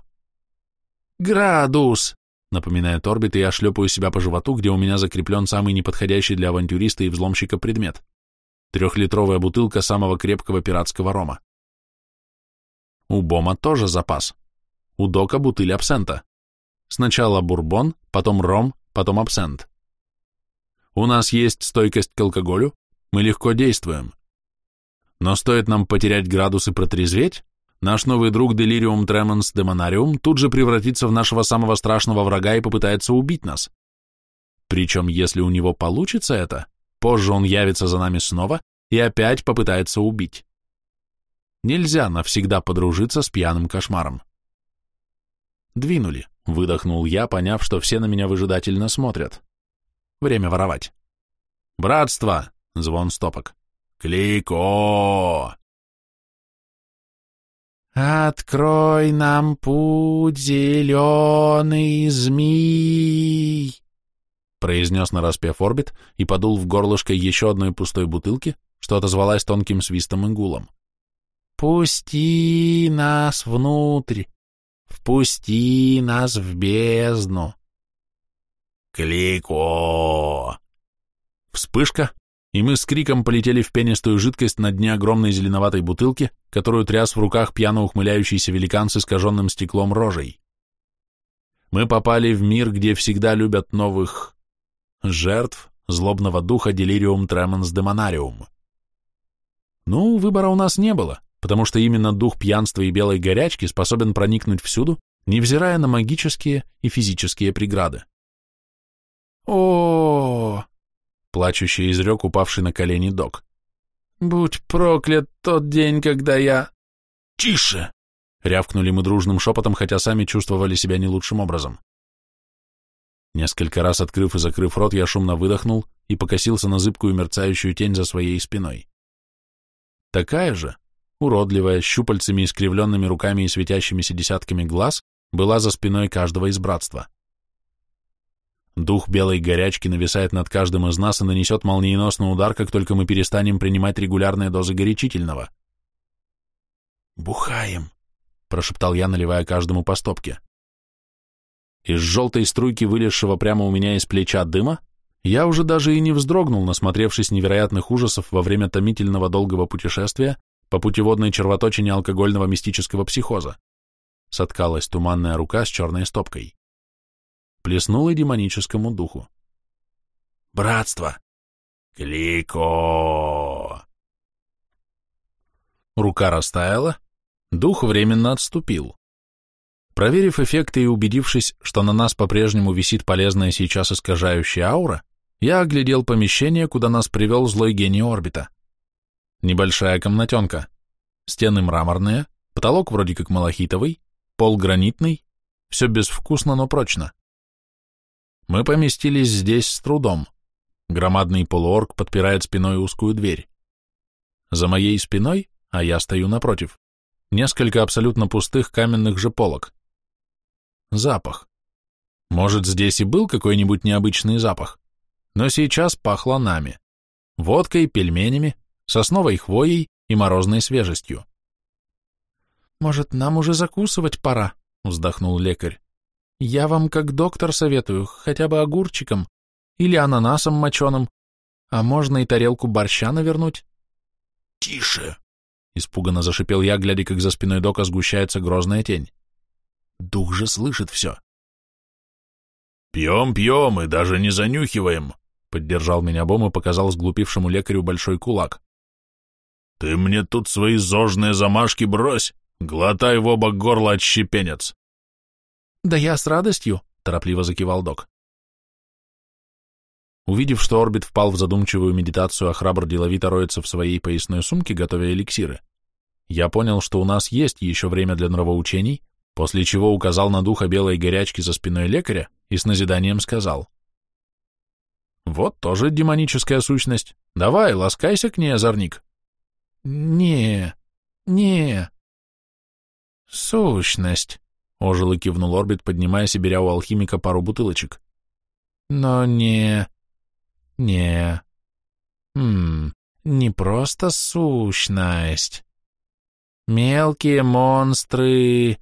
«Градус!» — напоминает Орбит, и я шлепаю себя по животу, где у меня закреплен самый неподходящий для авантюриста и взломщика предмет — трехлитровая бутылка самого крепкого пиратского рома. У Бома тоже запас. У Дока бутыль абсента. Сначала бурбон, потом ром, потом абсент. У нас есть стойкость к алкоголю, мы легко действуем. Но стоит нам потерять градус и протрезветь, наш новый друг Delirium Tremens Demonarium тут же превратится в нашего самого страшного врага и попытается убить нас. Причем, если у него получится это, позже он явится за нами снова и опять попытается убить. Нельзя навсегда подружиться с пьяным кошмаром. Двинули, выдохнул я, поняв, что все на меня выжидательно смотрят. Время воровать. Братство! Звон стопок. Клико! «Открой нам путь, зеленый змей!» произнес нараспев орбит и подул в горлышко еще одной пустой бутылки, что отозвалась тонким свистом и гулом. «Пусти нас внутрь! Впусти нас в бездну!» «Клико!» Вспышка, и мы с криком полетели в пенистую жидкость на дне огромной зеленоватой бутылки, которую тряс в руках пьяно ухмыляющийся великан с искаженным стеклом рожей. Мы попали в мир, где всегда любят новых жертв злобного духа Делириум Тременс Демонариум. Ну, выбора у нас не было, потому что именно дух пьянства и белой горячки способен проникнуть всюду, невзирая на магические и физические преграды. о, плачущий изрек упавший на колени док. «Будь проклят тот день, когда я...» «Тише!» — рявкнули мы дружным шепотом, хотя сами чувствовали себя не лучшим образом. Несколько раз открыв и закрыв рот, я шумно выдохнул и покосился на зыбкую мерцающую тень за своей спиной. Такая же, уродливая, щупальцами искривленными руками и светящимися десятками глаз, была за спиной каждого из братства. Дух белой горячки нависает над каждым из нас и нанесет молниеносный удар, как только мы перестанем принимать регулярные дозы горячительного. «Бухаем», — прошептал я, наливая каждому по стопке. Из желтой струйки, вылезшего прямо у меня из плеча дыма, я уже даже и не вздрогнул, насмотревшись невероятных ужасов во время томительного долгого путешествия по путеводной червоточине алкогольного мистического психоза. Соткалась туманная рука с черной стопкой плеснуло демоническому духу. «Братство! Клико!» Рука растаяла, дух временно отступил. Проверив эффекты и убедившись, что на нас по-прежнему висит полезная сейчас искажающая аура, я оглядел помещение, куда нас привел злой гений орбита. Небольшая комнатенка. Стены мраморные, потолок вроде как малахитовый, пол гранитный, все безвкусно, но прочно. Мы поместились здесь с трудом. Громадный полуорг подпирает спиной узкую дверь. За моей спиной, а я стою напротив, несколько абсолютно пустых каменных же полок. Запах. Может, здесь и был какой-нибудь необычный запах, но сейчас пахло нами. Водкой, пельменями, сосновой хвоей и морозной свежестью. «Может, нам уже закусывать пора?» — вздохнул лекарь. Я вам как доктор советую, хотя бы огурчиком или ананасом моченым, а можно и тарелку борща навернуть. Тише! Испуганно зашипел я, глядя, как за спиной дока сгущается грозная тень. Дух же слышит все. Пьем, пьем и даже не занюхиваем, поддержал меня Бом и показал сглупившему лекарю большой кулак. Ты мне тут свои зожные замашки брось, глотай в оба горла отщепенец. «Да я с радостью», — торопливо закивал док. Увидев, что орбит впал в задумчивую медитацию, а храбр деловито роется в своей поясной сумке, готовя эликсиры, я понял, что у нас есть еще время для нравоучений, после чего указал на духа белой горячки за спиной лекаря и с назиданием сказал. «Вот тоже демоническая сущность. Давай, ласкайся к ней, озорник». «Не, не, сущность», Ожил и кивнул орбит, поднимаясь и беря у алхимика пару бутылочек. Но не... не... Хм... Не просто сущность. Мелкие монстры...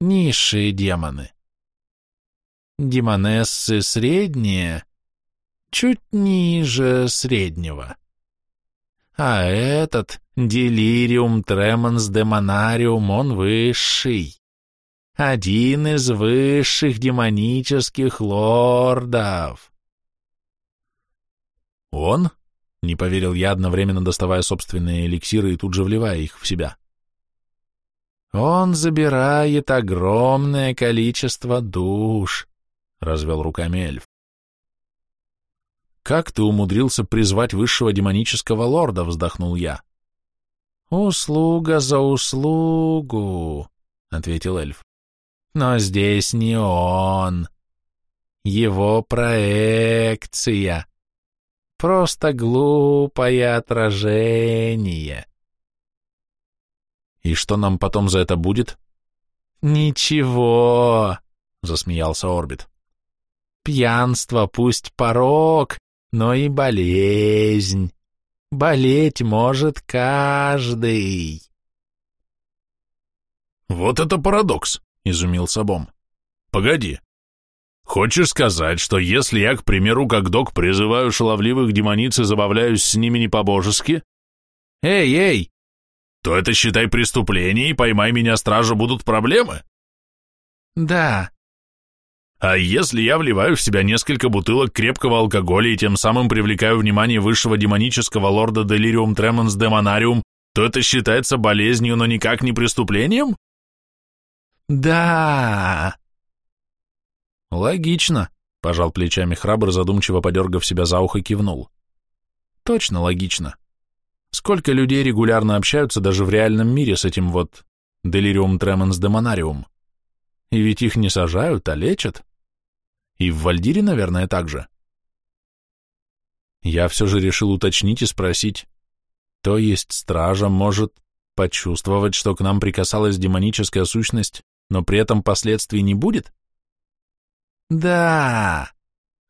Низшие демоны. Демонессы средние, чуть ниже среднего. А этот, делириум тремонс демонариум, он высший один из высших демонических лордов. Он? Не поверил я, одновременно доставая собственные эликсиры и тут же вливая их в себя. Он забирает огромное количество душ, развел руками эльф. Как ты умудрился призвать высшего демонического лорда, вздохнул я. Услуга за услугу, ответил эльф. Но здесь не он. Его проекция. Просто глупое отражение. И что нам потом за это будет? Ничего, засмеялся Орбит. Пьянство пусть порог, но и болезнь. Болеть может каждый. Вот это парадокс, изумился Бом. Погоди. Хочешь сказать, что если я, к примеру, как док призываю шаловливых демониц и забавляюсь с ними не по-божески? Эй, эй! То это, считай, преступление, и поймай меня, стража, будут проблемы? Да. А если я вливаю в себя несколько бутылок крепкого алкоголя и тем самым привлекаю внимание высшего демонического лорда Делириум Тремонс Демонариум, то это считается болезнью, но никак не преступлением? Да. Логично, пожал плечами храбр, задумчиво подергав себя за ухо, кивнул. Точно логично. Сколько людей регулярно общаются даже в реальном мире с этим вот Delirium Tremens Demonarium? И ведь их не сажают, а лечат. И в Вальдире, наверное, так же. Я все же решил уточнить и спросить, то есть стража может почувствовать, что к нам прикасалась демоническая сущность, но при этом последствий не будет? Да,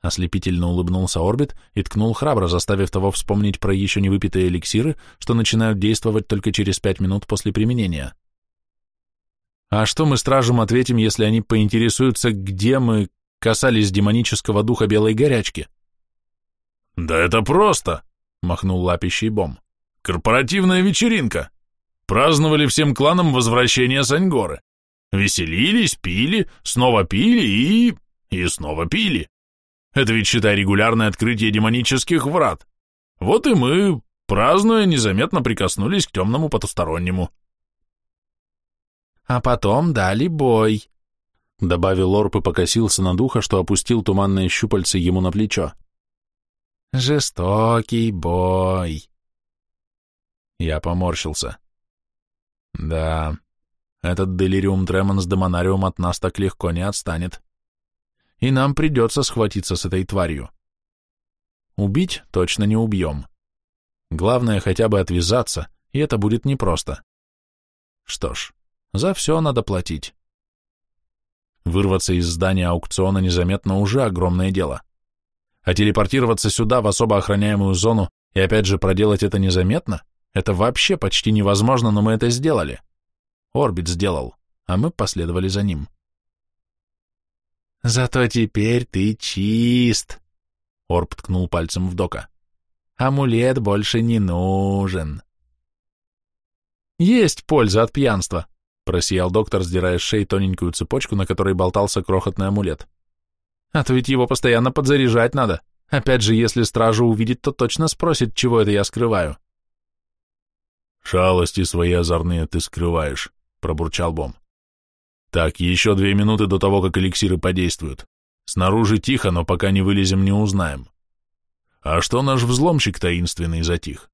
ослепительно улыбнулся Орбит и ткнул храбро, заставив того вспомнить про еще не выпитые эликсиры, что начинают действовать только через пять минут после применения. А что мы стражам ответим, если они поинтересуются, где мы касались демонического духа белой горячки? Да это просто, махнул лапищий бом. Корпоративная вечеринка. Праздновали всем кланам возвращение Саньгоры. Веселились, пили, снова пили и... и снова пили. Это ведь, считай, регулярное открытие демонических врат. Вот и мы, празднуя, незаметно прикоснулись к темному потустороннему. А потом дали бой, — добавил Орп и покосился на духа, что опустил туманные щупальцы ему на плечо. Жестокий бой. Я поморщился. Да, этот делириум тремонс демонариум от нас так легко не отстанет. И нам придется схватиться с этой тварью. Убить точно не убьем. Главное хотя бы отвязаться, и это будет непросто. Что ж, за все надо платить. Вырваться из здания аукциона незаметно уже огромное дело. А телепортироваться сюда, в особо охраняемую зону, и опять же проделать это незаметно, это вообще почти невозможно, но мы это сделали. Орбит сделал, а мы последовали за ним. «Зато теперь ты чист», — Орб ткнул пальцем в дока. «Амулет больше не нужен». «Есть польза от пьянства», — просиял доктор, сдирая с шеи тоненькую цепочку, на которой болтался крохотный амулет. «А то ведь его постоянно подзаряжать надо. Опять же, если стража увидит, то точно спросит, чего это я скрываю». «Шалости свои озорные ты скрываешь», — пробурчал Бом. «Так, еще две минуты до того, как эликсиры подействуют. Снаружи тихо, но пока не вылезем, не узнаем. А что наш взломщик таинственный затих?»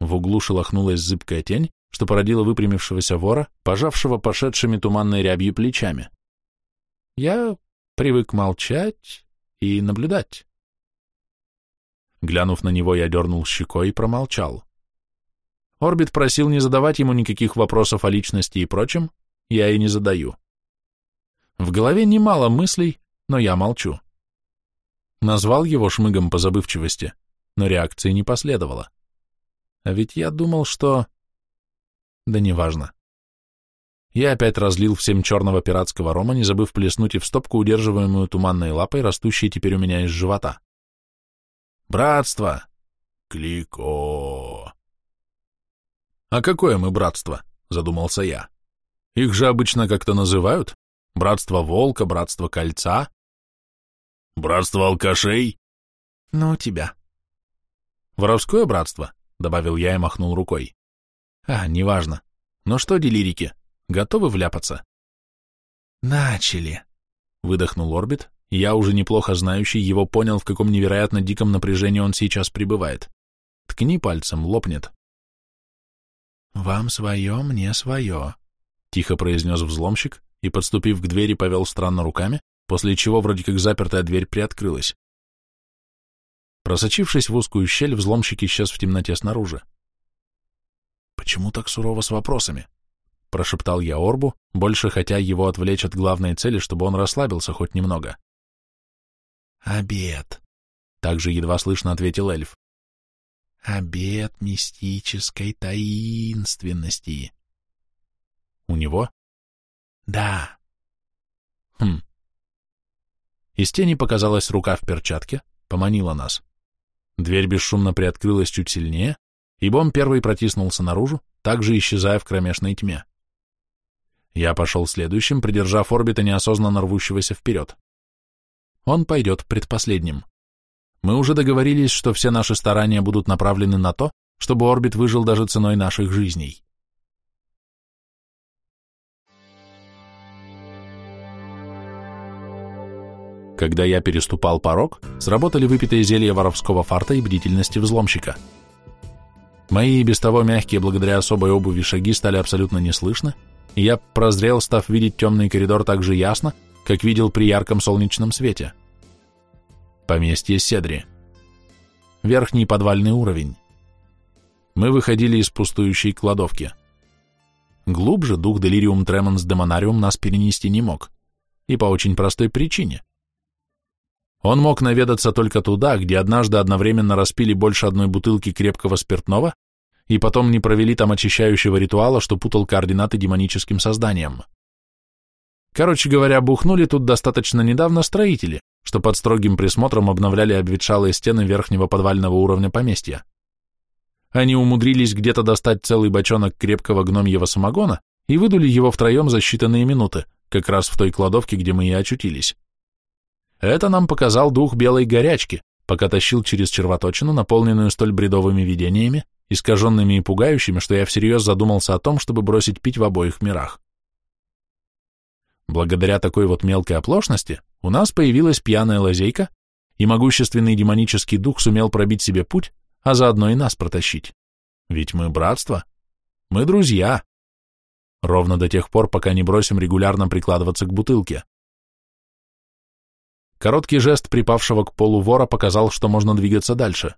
В углу шелохнулась зыбкая тень, что породила выпрямившегося вора, пожавшего пошедшими туманной рябью плечами. Я привык молчать и наблюдать. Глянув на него, я дернул щекой и промолчал. Орбит просил не задавать ему никаких вопросов о личности и прочем, я и не задаю. В голове немало мыслей, но я молчу. Назвал его шмыгом по забывчивости, но реакции не последовало. А ведь я думал, что... Да неважно. Я опять разлил всем черного пиратского рома, не забыв плеснуть и в стопку, удерживаемую туманной лапой, растущей теперь у меня из живота. Братство! Клико! «А какое мы братство?» — задумался я. «Их же обычно как-то называют. Братство волка, братство кольца». «Братство алкашей?» «Ну, тебя». «Воровское братство», — добавил я и махнул рукой. «А, неважно. Ну что, делирики, готовы вляпаться?» «Начали», — выдохнул Орбит, я, уже неплохо знающий, его понял, в каком невероятно диком напряжении он сейчас пребывает. Ткни пальцем, лопнет. «Вам свое, мне свое», — тихо произнес взломщик и, подступив к двери, повел странно руками, после чего вроде как запертая дверь приоткрылась. Просочившись в узкую щель, взломщик исчез в темноте снаружи. почему так сурово с вопросами?» — прошептал я Орбу, больше хотя его отвлечь от главной цели, чтобы он расслабился хоть немного. «Обед», — также едва слышно ответил эльф. «Обед мистической таинственности». «У него?» «Да». «Хм». Из тени показалась рука в перчатке, поманила нас. Дверь бесшумно приоткрылась чуть сильнее, и Бом первый протиснулся наружу, также исчезая в кромешной тьме. Я пошел следующим, придержав орбита неосознанно рвущегося вперед. Он пойдет предпоследним. Мы уже договорились, что все наши старания будут направлены на то, чтобы орбит выжил даже ценой наших жизней. Когда я переступал порог, сработали выпитые зелья воровского фарта и бдительности взломщика. Мои и без того мягкие благодаря особой обуви шаги стали абсолютно неслышны, и я прозрел, став видеть темный коридор так же ясно, как видел при ярком солнечном свете. Поместье Седри. Верхний подвальный уровень. Мы выходили из пустующей кладовки. Глубже дух Делириум Тремонс Демонариум нас перенести не мог. И по очень простой причине. Он мог наведаться только туда, где однажды одновременно распили больше одной бутылки крепкого спиртного и потом не провели там очищающего ритуала, что путал координаты демоническим созданием. Короче говоря, бухнули тут достаточно недавно строители, что под строгим присмотром обновляли обветшалые стены верхнего подвального уровня поместья. Они умудрились где-то достать целый бочонок крепкого гномьего самогона и выдули его втроем за считанные минуты, как раз в той кладовке, где мы и очутились. Это нам показал дух белой горячки, пока тащил через червоточину, наполненную столь бредовыми видениями, искаженными и пугающими, что я всерьез задумался о том, чтобы бросить пить в обоих мирах. Благодаря такой вот мелкой оплошности у нас появилась пьяная лазейка, и могущественный демонический дух сумел пробить себе путь, а заодно и нас протащить. Ведь мы братство, мы друзья. Ровно до тех пор, пока не бросим регулярно прикладываться к бутылке. Короткий жест припавшего к полу вора показал, что можно двигаться дальше.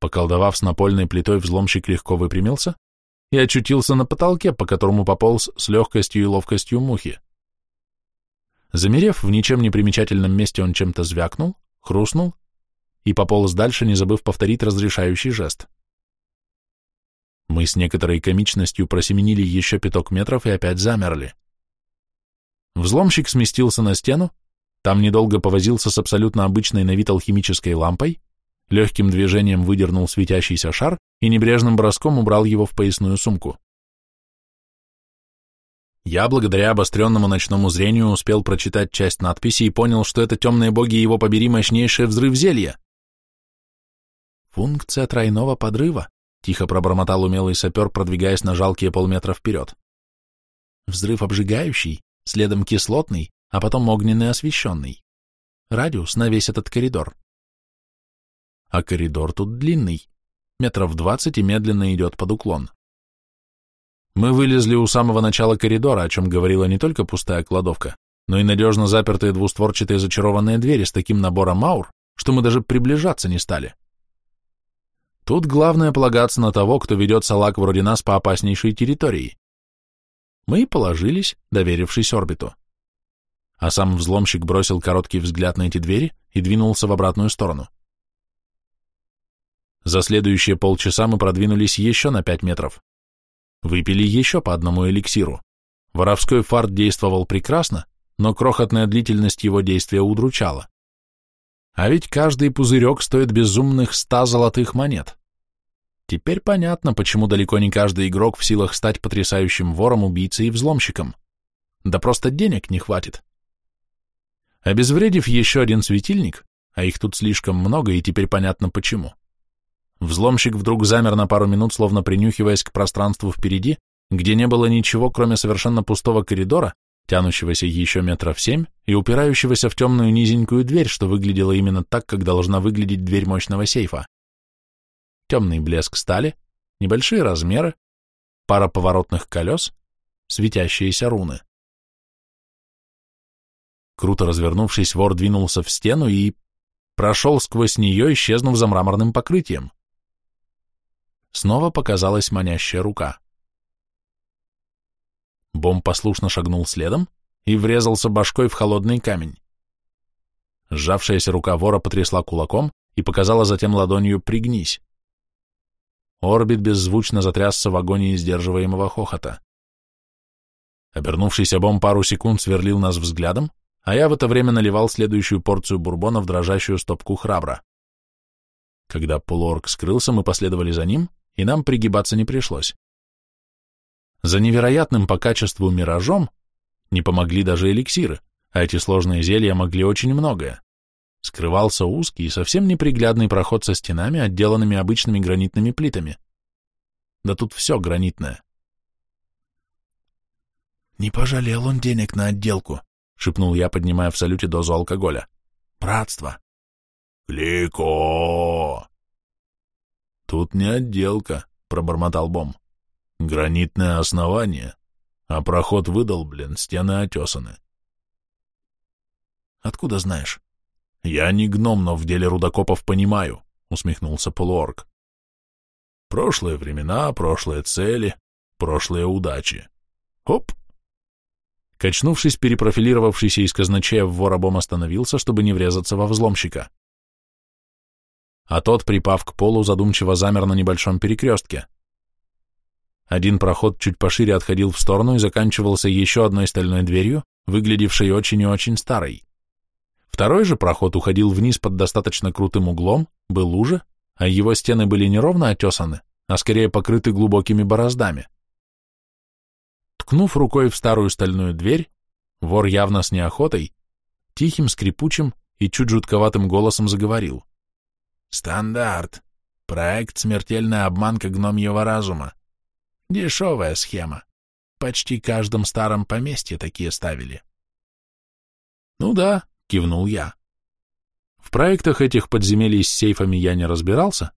Поколдовав с напольной плитой, взломщик легко выпрямился и очутился на потолке, по которому пополз с легкостью и ловкостью мухи. Замерев в ничем не примечательном месте, он чем-то звякнул, хрустнул и пополз дальше, не забыв повторить разрешающий жест. Мы с некоторой комичностью просеменили еще пяток метров и опять замерли. Взломщик сместился на стену, там недолго повозился с абсолютно обычной на вид алхимической лампой, легким движением выдернул светящийся шар и небрежным броском убрал его в поясную сумку. Я, благодаря обостренному ночному зрению, успел прочитать часть надписи и понял, что это темные боги его побери мощнейший взрыв зелья. «Функция тройного подрыва», — тихо пробормотал умелый сапер, продвигаясь на жалкие полметра вперед. «Взрыв обжигающий, следом кислотный, а потом огненный освещенный. Радиус на весь этот коридор. А коридор тут длинный, метров двадцать и медленно идет под уклон. Мы вылезли у самого начала коридора, о чем говорила не только пустая кладовка, но и надежно запертые двустворчатые зачарованные двери с таким набором аур, что мы даже приближаться не стали. Тут главное полагаться на того, кто ведет салак вроде нас по опаснейшей территории. Мы и положились, доверившись орбиту а сам взломщик бросил короткий взгляд на эти двери и двинулся в обратную сторону. За следующие полчаса мы продвинулись еще на пять метров. Выпили еще по одному эликсиру. Воровской фарт действовал прекрасно, но крохотная длительность его действия удручала. А ведь каждый пузырек стоит безумных ста золотых монет. Теперь понятно, почему далеко не каждый игрок в силах стать потрясающим вором, убийцей и взломщиком. Да просто денег не хватит. Обезвредив еще один светильник, а их тут слишком много, и теперь понятно почему, взломщик вдруг замер на пару минут, словно принюхиваясь к пространству впереди, где не было ничего, кроме совершенно пустого коридора, тянущегося еще метров семь и упирающегося в темную низенькую дверь, что выглядела именно так, как должна выглядеть дверь мощного сейфа. Темный блеск стали, небольшие размеры, пара поворотных колес, светящиеся руны. Круто развернувшись, вор двинулся в стену и прошел сквозь нее, исчезнув за мраморным покрытием. Снова показалась манящая рука. Бом послушно шагнул следом и врезался башкой в холодный камень. Сжавшаяся рука вора потрясла кулаком и показала затем ладонью «пригнись». Орбит беззвучно затрясся в агонии сдерживаемого хохота. Обернувшийся бом пару секунд сверлил нас взглядом, а я в это время наливал следующую порцию бурбона в дрожащую стопку храбра. Когда полуорг скрылся, мы последовали за ним, и нам пригибаться не пришлось. За невероятным по качеству миражом не помогли даже эликсиры, а эти сложные зелья могли очень многое. Скрывался узкий и совсем неприглядный проход со стенами, отделанными обычными гранитными плитами. Да тут все гранитное. «Не пожалел он денег на отделку», — шепнул я, поднимая в салюте дозу алкоголя. «Братство». «Клико!» «Тут не отделка», — пробормотал Бом. «Гранитное основание, а проход выдал, блин, стены отесаны». «Откуда знаешь?» «Я не гном, но в деле рудокопов понимаю», — усмехнулся полуорг. «Прошлые времена, прошлые цели, прошлые удачи. Хоп!» Качнувшись, перепрофилировавшийся из казначея в воробом остановился, чтобы не врезаться во взломщика. А тот, припав к полу, задумчиво замер на небольшом перекрестке. Один проход чуть пошире отходил в сторону и заканчивался еще одной стальной дверью, выглядевшей очень и очень старой. Второй же проход уходил вниз под достаточно крутым углом, был уже, а его стены были не ровно отесаны, а скорее покрыты глубокими бороздами. Ткнув рукой в старую стальную дверь, вор явно с неохотой, тихим, скрипучим и чуть жутковатым голосом заговорил. «Стандарт. Проект «Смертельная обманка гномьего разума». Дешевая схема. Почти каждом старом поместье такие ставили. «Ну да», — кивнул я. В проектах этих подземелий с сейфами я не разбирался,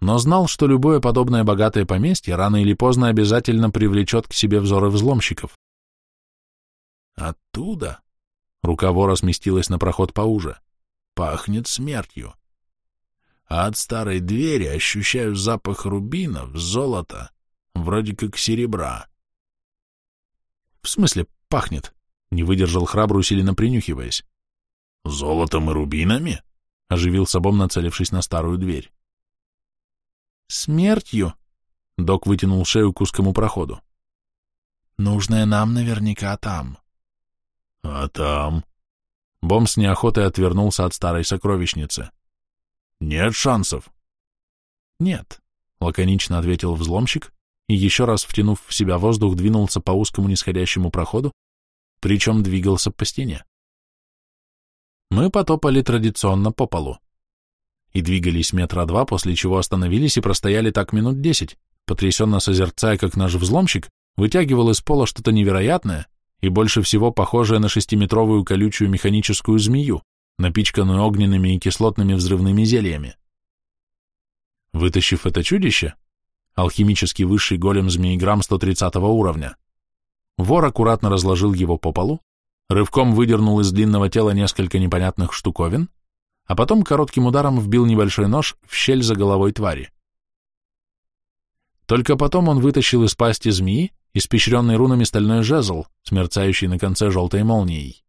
но знал, что любое подобное богатое поместье рано или поздно обязательно привлечет к себе взоры взломщиков. Оттуда, рука вора сместилась на проход поуже, пахнет смертью. А от старой двери ощущаю запах рубинов, золота, вроде как серебра. В смысле пахнет? Не выдержал храбро, усиленно принюхиваясь. Золотом и рубинами? Оживился Бом, нацелившись на старую дверь. Смертью? Док вытянул шею к узкому проходу. Нужное нам наверняка там. А там? Бом с неохотой отвернулся от старой сокровищницы. Нет шансов. Нет, лаконично ответил взломщик и еще раз втянув в себя воздух, двинулся по узкому нисходящему проходу, причем двигался по стене. Мы потопали традиционно по полу и двигались метра два, после чего остановились и простояли так минут десять, потрясенно созерцая, как наш взломщик вытягивал из пола что-то невероятное и больше всего похожее на шестиметровую колючую механическую змею, напичканную огненными и кислотными взрывными зельями. Вытащив это чудище, алхимический высший голем змеиграмм 130 уровня, вор аккуратно разложил его по полу, рывком выдернул из длинного тела несколько непонятных штуковин, а потом коротким ударом вбил небольшой нож в щель за головой твари. Только потом он вытащил из пасти змеи испещренный рунами стальной жезл, смерцающий на конце желтой молнией.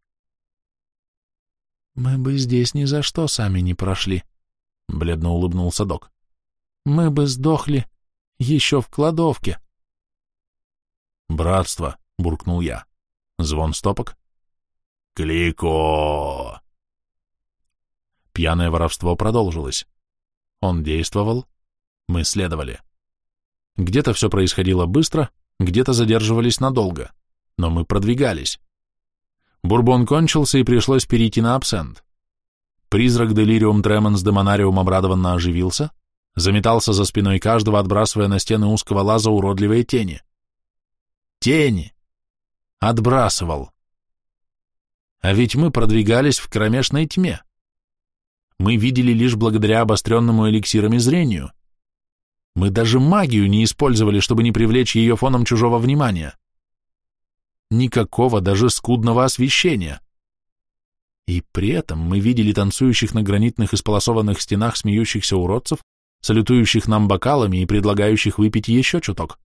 «Мы бы здесь ни за что сами не прошли», — бледно улыбнулся док. «Мы бы сдохли еще в кладовке». «Братство», — буркнул я. Звон стопок. «Клико!» Пьяное воровство продолжилось. Он действовал, мы следовали. Где-то все происходило быстро, где-то задерживались надолго, но мы продвигались. Бурбон кончился, и пришлось перейти на абсент. Призрак Делириум Тремонс Демонариум обрадованно оживился, заметался за спиной каждого, отбрасывая на стены узкого лаза уродливые тени. Тени! Отбрасывал. А ведь мы продвигались в кромешной тьме мы видели лишь благодаря обостренному эликсирами зрению. Мы даже магию не использовали, чтобы не привлечь ее фоном чужого внимания. Никакого даже скудного освещения. И при этом мы видели танцующих на гранитных исполосованных стенах смеющихся уродцев, салютующих нам бокалами и предлагающих выпить еще чуток.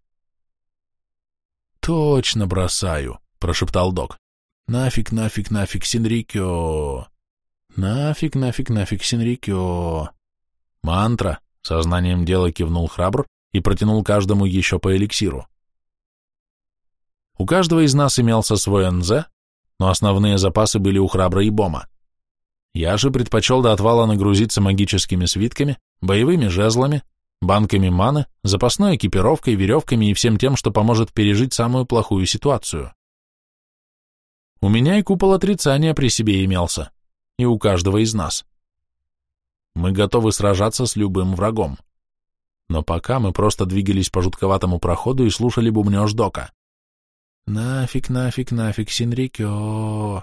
«Точно бросаю», — прошептал док. «Нафиг, нафиг, нафиг, Синрикё! Нафиг, нафиг, нафиг, Синрикё!» «Мантра», — сознанием дела кивнул храбр и протянул каждому еще по эликсиру. У каждого из нас имелся свой НЗ, но основные запасы были у храбра и бома. Я же предпочел до отвала нагрузиться магическими свитками, боевыми жезлами, банками маны, запасной экипировкой, веревками и всем тем, что поможет пережить самую плохую ситуацию. У меня и купол отрицания при себе имелся, и у каждого из нас. Мы готовы сражаться с любым врагом. Но пока мы просто двигались по жутковатому проходу и слушали бубнёж Дока. Нафиг, нафиг, нафиг, Синрикё.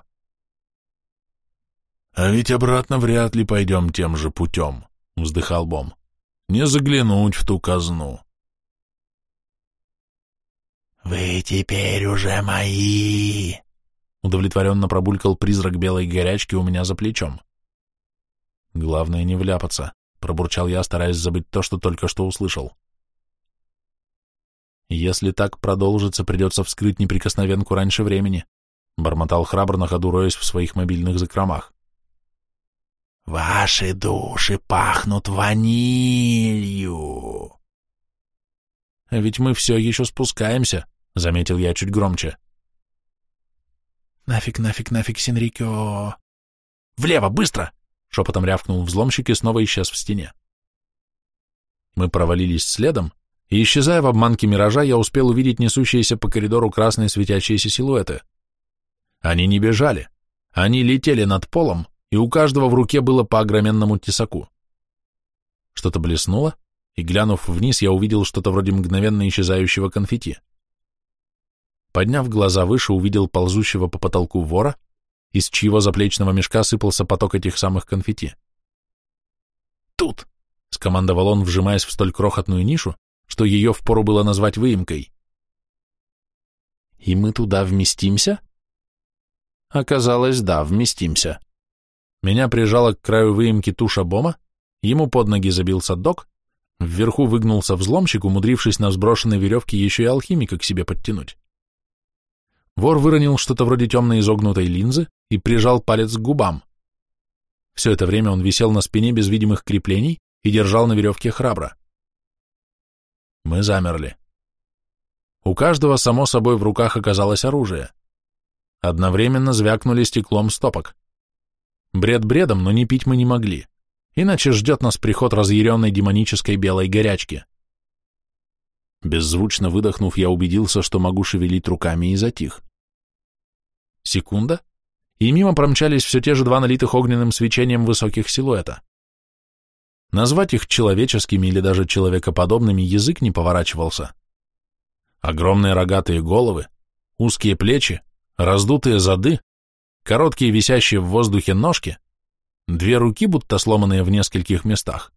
А ведь обратно вряд ли пойдем тем же путем, вздыхал Бом. Не заглянуть в ту казну. «Вы теперь уже мои!» Удовлетворенно пробулькал призрак белой горячки у меня за плечом. Главное не вляпаться, пробурчал я, стараясь забыть то, что только что услышал. Если так продолжится, придется вскрыть неприкосновенку раньше времени, бормотал храбр на ходу, роясь в своих мобильных закромах. Ваши души пахнут ванилью. А ведь мы все еще спускаемся, заметил я чуть громче. Нафиг, нафиг, нафиг, Синрикё. Влево, быстро! Шепотом рявкнул взломщик и снова исчез в стене. Мы провалились следом, и, исчезая в обманке миража, я успел увидеть несущиеся по коридору красные светящиеся силуэты. Они не бежали, они летели над полом, и у каждого в руке было по огроменному тесаку. Что-то блеснуло, и, глянув вниз, я увидел что-то вроде мгновенно исчезающего конфетти. Подняв глаза выше, увидел ползущего по потолку вора, из чьего заплечного мешка сыпался поток этих самых конфетти. «Тут!» — скомандовал он, вжимаясь в столь крохотную нишу, что ее впору было назвать выемкой. И мы туда вместимся? Оказалось, да, вместимся. Меня прижало к краю выемки туша бома, ему под ноги забился док, вверху выгнулся взломщик, умудрившись на сброшенной веревке еще и алхимика к себе подтянуть. Вор выронил что-то вроде темной изогнутой линзы и прижал палец к губам. Все это время он висел на спине без видимых креплений и держал на веревке храбро. Мы замерли. У каждого, само собой, в руках оказалось оружие. Одновременно звякнули стеклом стопок. Бред бредом, но не пить мы не могли, иначе ждет нас приход разъяренной демонической белой горячки. Беззвучно выдохнув, я убедился, что могу шевелить руками и затих. Секунда, и мимо промчались все те же два налитых огненным свечением высоких силуэта. Назвать их человеческими или даже человекоподобными язык не поворачивался. Огромные рогатые головы, узкие плечи, раздутые зады, короткие висящие в воздухе ножки, две руки, будто сломанные в нескольких местах,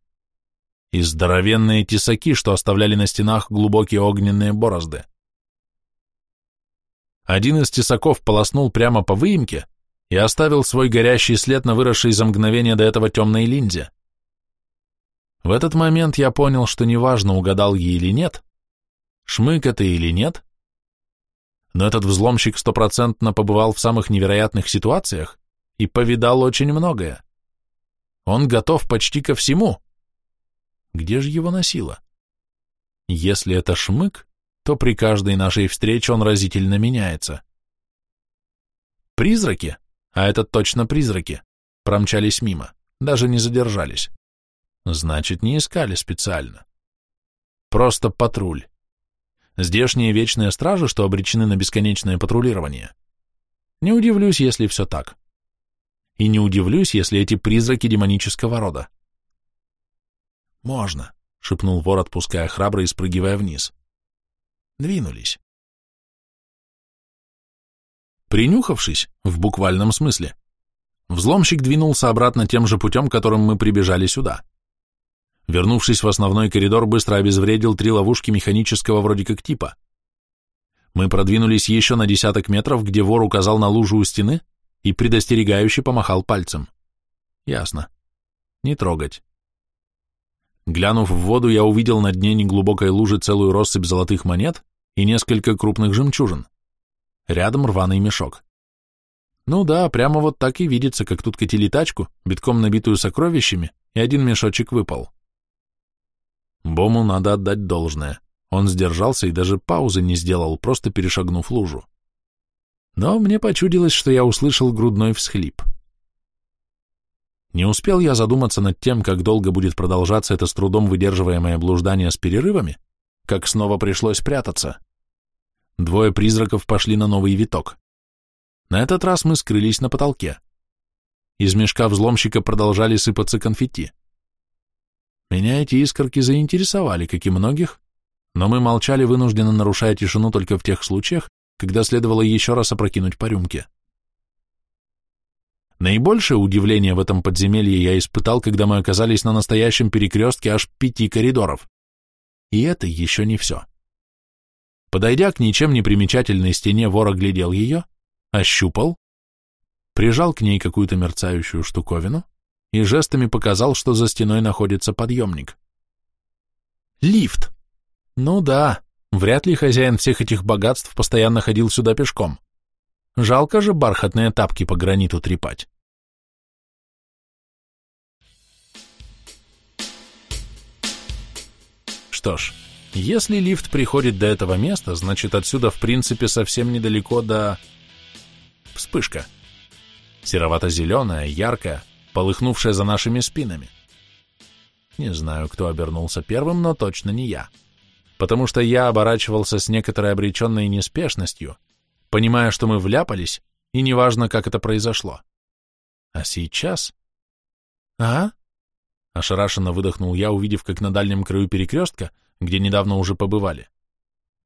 и здоровенные тесаки, что оставляли на стенах глубокие огненные борозды. Один из тесаков полоснул прямо по выемке и оставил свой горящий след на выросшей за мгновение до этого темной линзе. В этот момент я понял, что неважно, угадал ей или нет, шмык это или нет, но этот взломщик стопроцентно побывал в самых невероятных ситуациях и повидал очень многое. Он готов почти ко всему. Где же его носило? Если это шмык, то при каждой нашей встрече он разительно меняется. Призраки, а это точно призраки, промчались мимо, даже не задержались. Значит, не искали специально. Просто патруль. Здешние вечные стражи, что обречены на бесконечное патрулирование. Не удивлюсь, если все так. И не удивлюсь, если эти призраки демонического рода. «Можно», — шепнул вор, отпуская храбро и спрыгивая вниз. Двинулись. Принюхавшись, в буквальном смысле, взломщик двинулся обратно тем же путем, которым мы прибежали сюда. Вернувшись в основной коридор, быстро обезвредил три ловушки механического вроде как типа. Мы продвинулись еще на десяток метров, где вор указал на лужу у стены и предостерегающе помахал пальцем. Ясно. Не трогать. Глянув в воду, я увидел на дне неглубокой лужи целую россыпь золотых монет и несколько крупных жемчужин. Рядом рваный мешок. Ну да, прямо вот так и видится, как тут катили тачку, битком набитую сокровищами, и один мешочек выпал. Бому надо отдать должное. Он сдержался и даже паузы не сделал, просто перешагнув лужу. Но мне почудилось, что я услышал грудной всхлип. Не успел я задуматься над тем, как долго будет продолжаться это с трудом выдерживаемое блуждание с перерывами, как снова пришлось прятаться. Двое призраков пошли на новый виток. На этот раз мы скрылись на потолке. Из мешка взломщика продолжали сыпаться конфетти. Меня эти искорки заинтересовали, как и многих, но мы молчали, вынужденно нарушая тишину только в тех случаях, когда следовало еще раз опрокинуть по рюмке. Наибольшее удивление в этом подземелье я испытал, когда мы оказались на настоящем перекрестке аж пяти коридоров. И это еще не все. Подойдя к ничем не примечательной стене, вор оглядел ее, ощупал, прижал к ней какую-то мерцающую штуковину и жестами показал, что за стеной находится подъемник. Лифт! Ну да, вряд ли хозяин всех этих богатств постоянно ходил сюда пешком. Жалко же бархатные тапки по граниту трепать. Что ж, если лифт приходит до этого места, значит отсюда в принципе совсем недалеко до... Вспышка. Серовато-зеленая, яркая, полыхнувшая за нашими спинами. Не знаю, кто обернулся первым, но точно не я. Потому что я оборачивался с некоторой обреченной неспешностью, понимая, что мы вляпались, и неважно, как это произошло. А сейчас... А? Ошарашенно выдохнул я, увидев, как на дальнем краю перекрестка, где недавно уже побывали,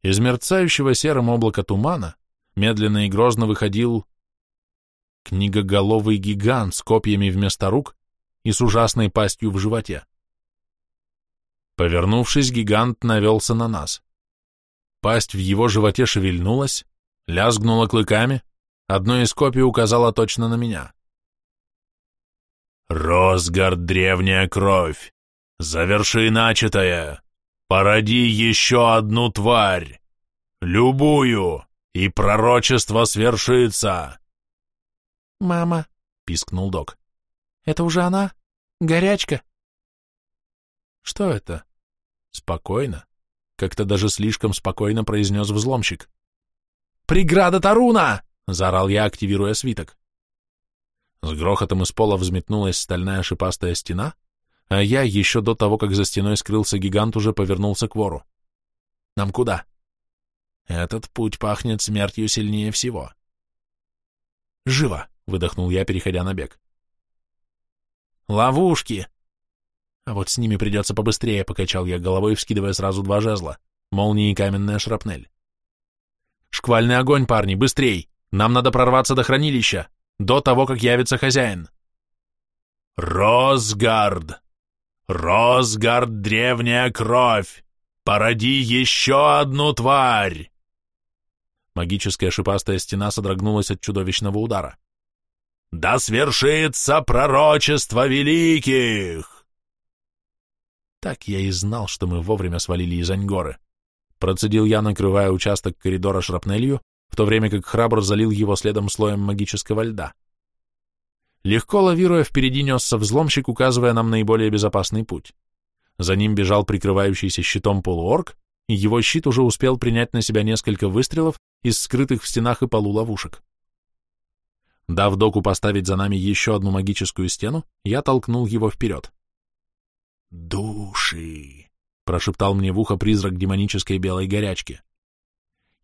из мерцающего серым облака тумана медленно и грозно выходил книгоголовый гигант с копьями вместо рук и с ужасной пастью в животе. Повернувшись, гигант навелся на нас. Пасть в его животе шевельнулась, лязгнула клыками, одно из копий указало точно на меня. «Росгард, древняя кровь! Заверши начатое! Породи еще одну тварь! Любую, и пророчество свершится!» «Мама!» — пискнул док. «Это уже она? Горячка?» «Что это?» «Спокойно. Как-то даже слишком спокойно произнес взломщик. «Преграда Таруна!» — заорал я, активируя свиток. С грохотом из пола взметнулась стальная шипастая стена, а я, еще до того, как за стеной скрылся гигант, уже повернулся к вору. «Нам куда?» «Этот путь пахнет смертью сильнее всего». «Живо!» — выдохнул я, переходя на бег. «Ловушки!» «А вот с ними придется побыстрее», — покачал я головой, вскидывая сразу два жезла. Молния и каменная шрапнель. «Шквальный огонь, парни, быстрей! Нам надо прорваться до хранилища, до того, как явится хозяин!» «Росгард! Росгард, древняя кровь! Породи еще одну тварь!» Магическая шипастая стена содрогнулась от чудовищного удара. «Да свершится пророчество великих!» Так я и знал, что мы вовремя свалили из Аньгоры. Процедил я, накрывая участок коридора шрапнелью, в то время как храбр залил его следом слоем магического льда. Легко лавируя, впереди несся взломщик, указывая нам наиболее безопасный путь. За ним бежал прикрывающийся щитом полуорг, и его щит уже успел принять на себя несколько выстрелов из скрытых в стенах и полу ловушек. Дав доку поставить за нами еще одну магическую стену, я толкнул его вперед. «Души!» — прошептал мне в ухо призрак демонической белой горячки.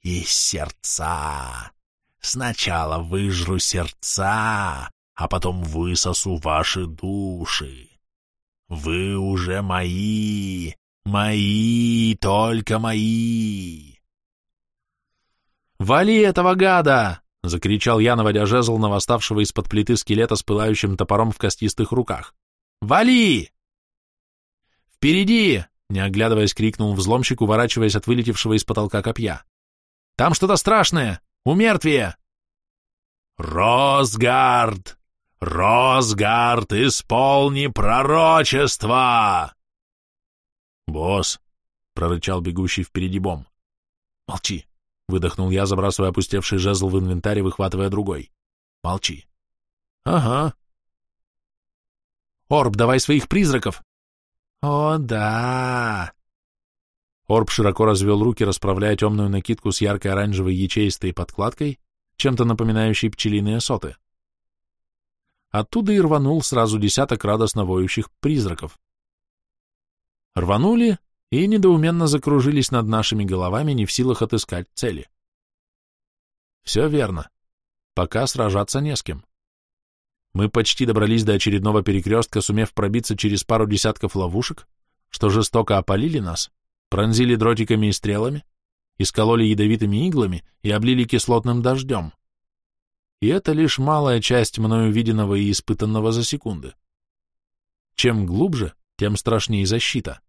«И сердца! Сначала выжру сердца, а потом высосу ваши души. Вы уже мои, мои, только мои!» «Вали этого гада!» — закричал я, наводя жезл на восставшего из-под плиты скелета с пылающим топором в костистых руках. «Вали!» «Впереди!» — не оглядываясь, крикнул взломщик, уворачиваясь от вылетевшего из потолка копья. «Там что-то страшное! Умертвие!» «Росгард! Росгард, исполни пророчество!» «Босс!» — прорычал бегущий впереди бом. «Молчи!» — выдохнул я, забрасывая опустевший жезл в инвентарь и выхватывая другой. «Молчи!» «Ага!» «Орб, давай своих призраков!» «О, да!» Орб широко развел руки, расправляя темную накидку с яркой оранжевой ячеистой подкладкой, чем-то напоминающей пчелиные соты. Оттуда и рванул сразу десяток радостно воющих призраков. Рванули и недоуменно закружились над нашими головами, не в силах отыскать цели. Все верно. Пока сражаться не с кем. Мы почти добрались до очередного перекрестка, сумев пробиться через пару десятков ловушек, что жестоко опалили нас, пронзили дротиками и стрелами, искололи ядовитыми иглами и облили кислотным дождем. И это лишь малая часть мною виденного и испытанного за секунды. Чем глубже, тем страшнее защита.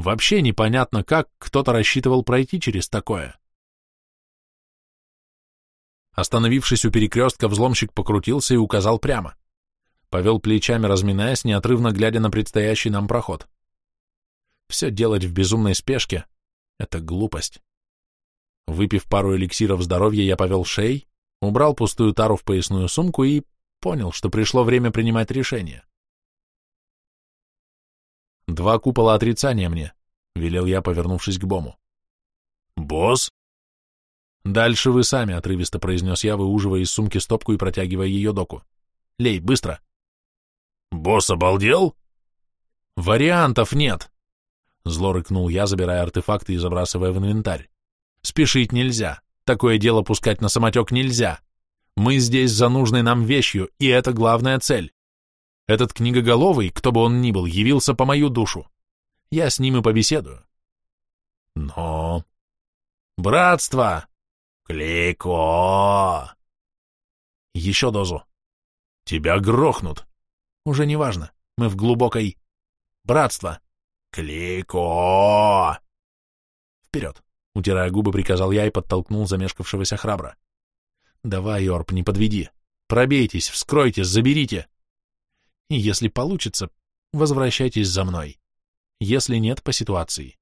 Вообще непонятно, как кто-то рассчитывал пройти через такое. Остановившись у перекрестка, взломщик покрутился и указал прямо. Повел плечами, разминаясь, неотрывно глядя на предстоящий нам проход. Все делать в безумной спешке — это глупость. Выпив пару эликсиров здоровья, я повел шеей, убрал пустую тару в поясную сумку и понял, что пришло время принимать решение. «Два купола отрицания мне», — велел я, повернувшись к Бому. «Босс?» «Дальше вы сами», — отрывисто произнес я, выуживая из сумки стопку и протягивая ее доку. «Лей, быстро!» «Босс обалдел?» «Вариантов нет!» Зло рыкнул я, забирая артефакты и забрасывая в инвентарь. Спешить нельзя. Такое дело пускать на самотек нельзя. Мы здесь за нужной нам вещью, и это главная цель. Этот книгоголовый, кто бы он ни был, явился по мою душу. Я с ним и побеседую. Но... Братство! Клейко! Еще дозу. Тебя грохнут. Уже не важно. Мы в глубокой... Братство! «Клико!» «Вперед!» — утирая губы, приказал я и подтолкнул замешкавшегося храбра. «Давай, Орб, не подведи. Пробейтесь, вскройте, заберите. Если получится, возвращайтесь за мной. Если нет, по ситуации».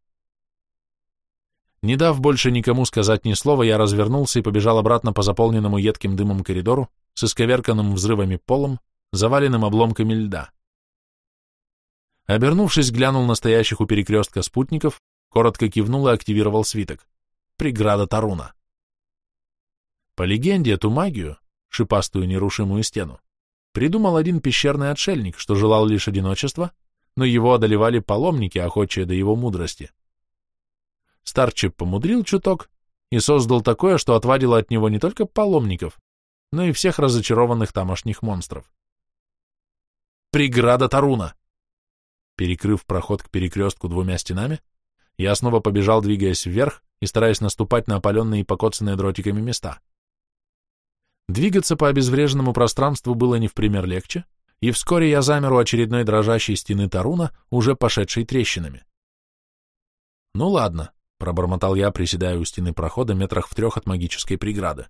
Не дав больше никому сказать ни слова, я развернулся и побежал обратно по заполненному едким дымом коридору с исковерканным взрывами полом, заваленным обломками льда. Обернувшись, глянул настоящих у перекрестка спутников, коротко кивнул и активировал свиток. Преграда Таруна. По легенде, эту магию, шипастую нерушимую стену, придумал один пещерный отшельник, что желал лишь одиночества, но его одолевали паломники, охочие до его мудрости. Старчик помудрил чуток и создал такое, что отвадило от него не только паломников, но и всех разочарованных тамошних монстров. Преграда Таруна! Перекрыв проход к перекрестку двумя стенами, я снова побежал, двигаясь вверх и стараясь наступать на опаленные и покоцанные дротиками места. Двигаться по обезвреженному пространству было не в пример легче, и вскоре я замер у очередной дрожащей стены Таруна, уже пошедшей трещинами. «Ну ладно», — пробормотал я, приседая у стены прохода метрах в трех от магической преграды.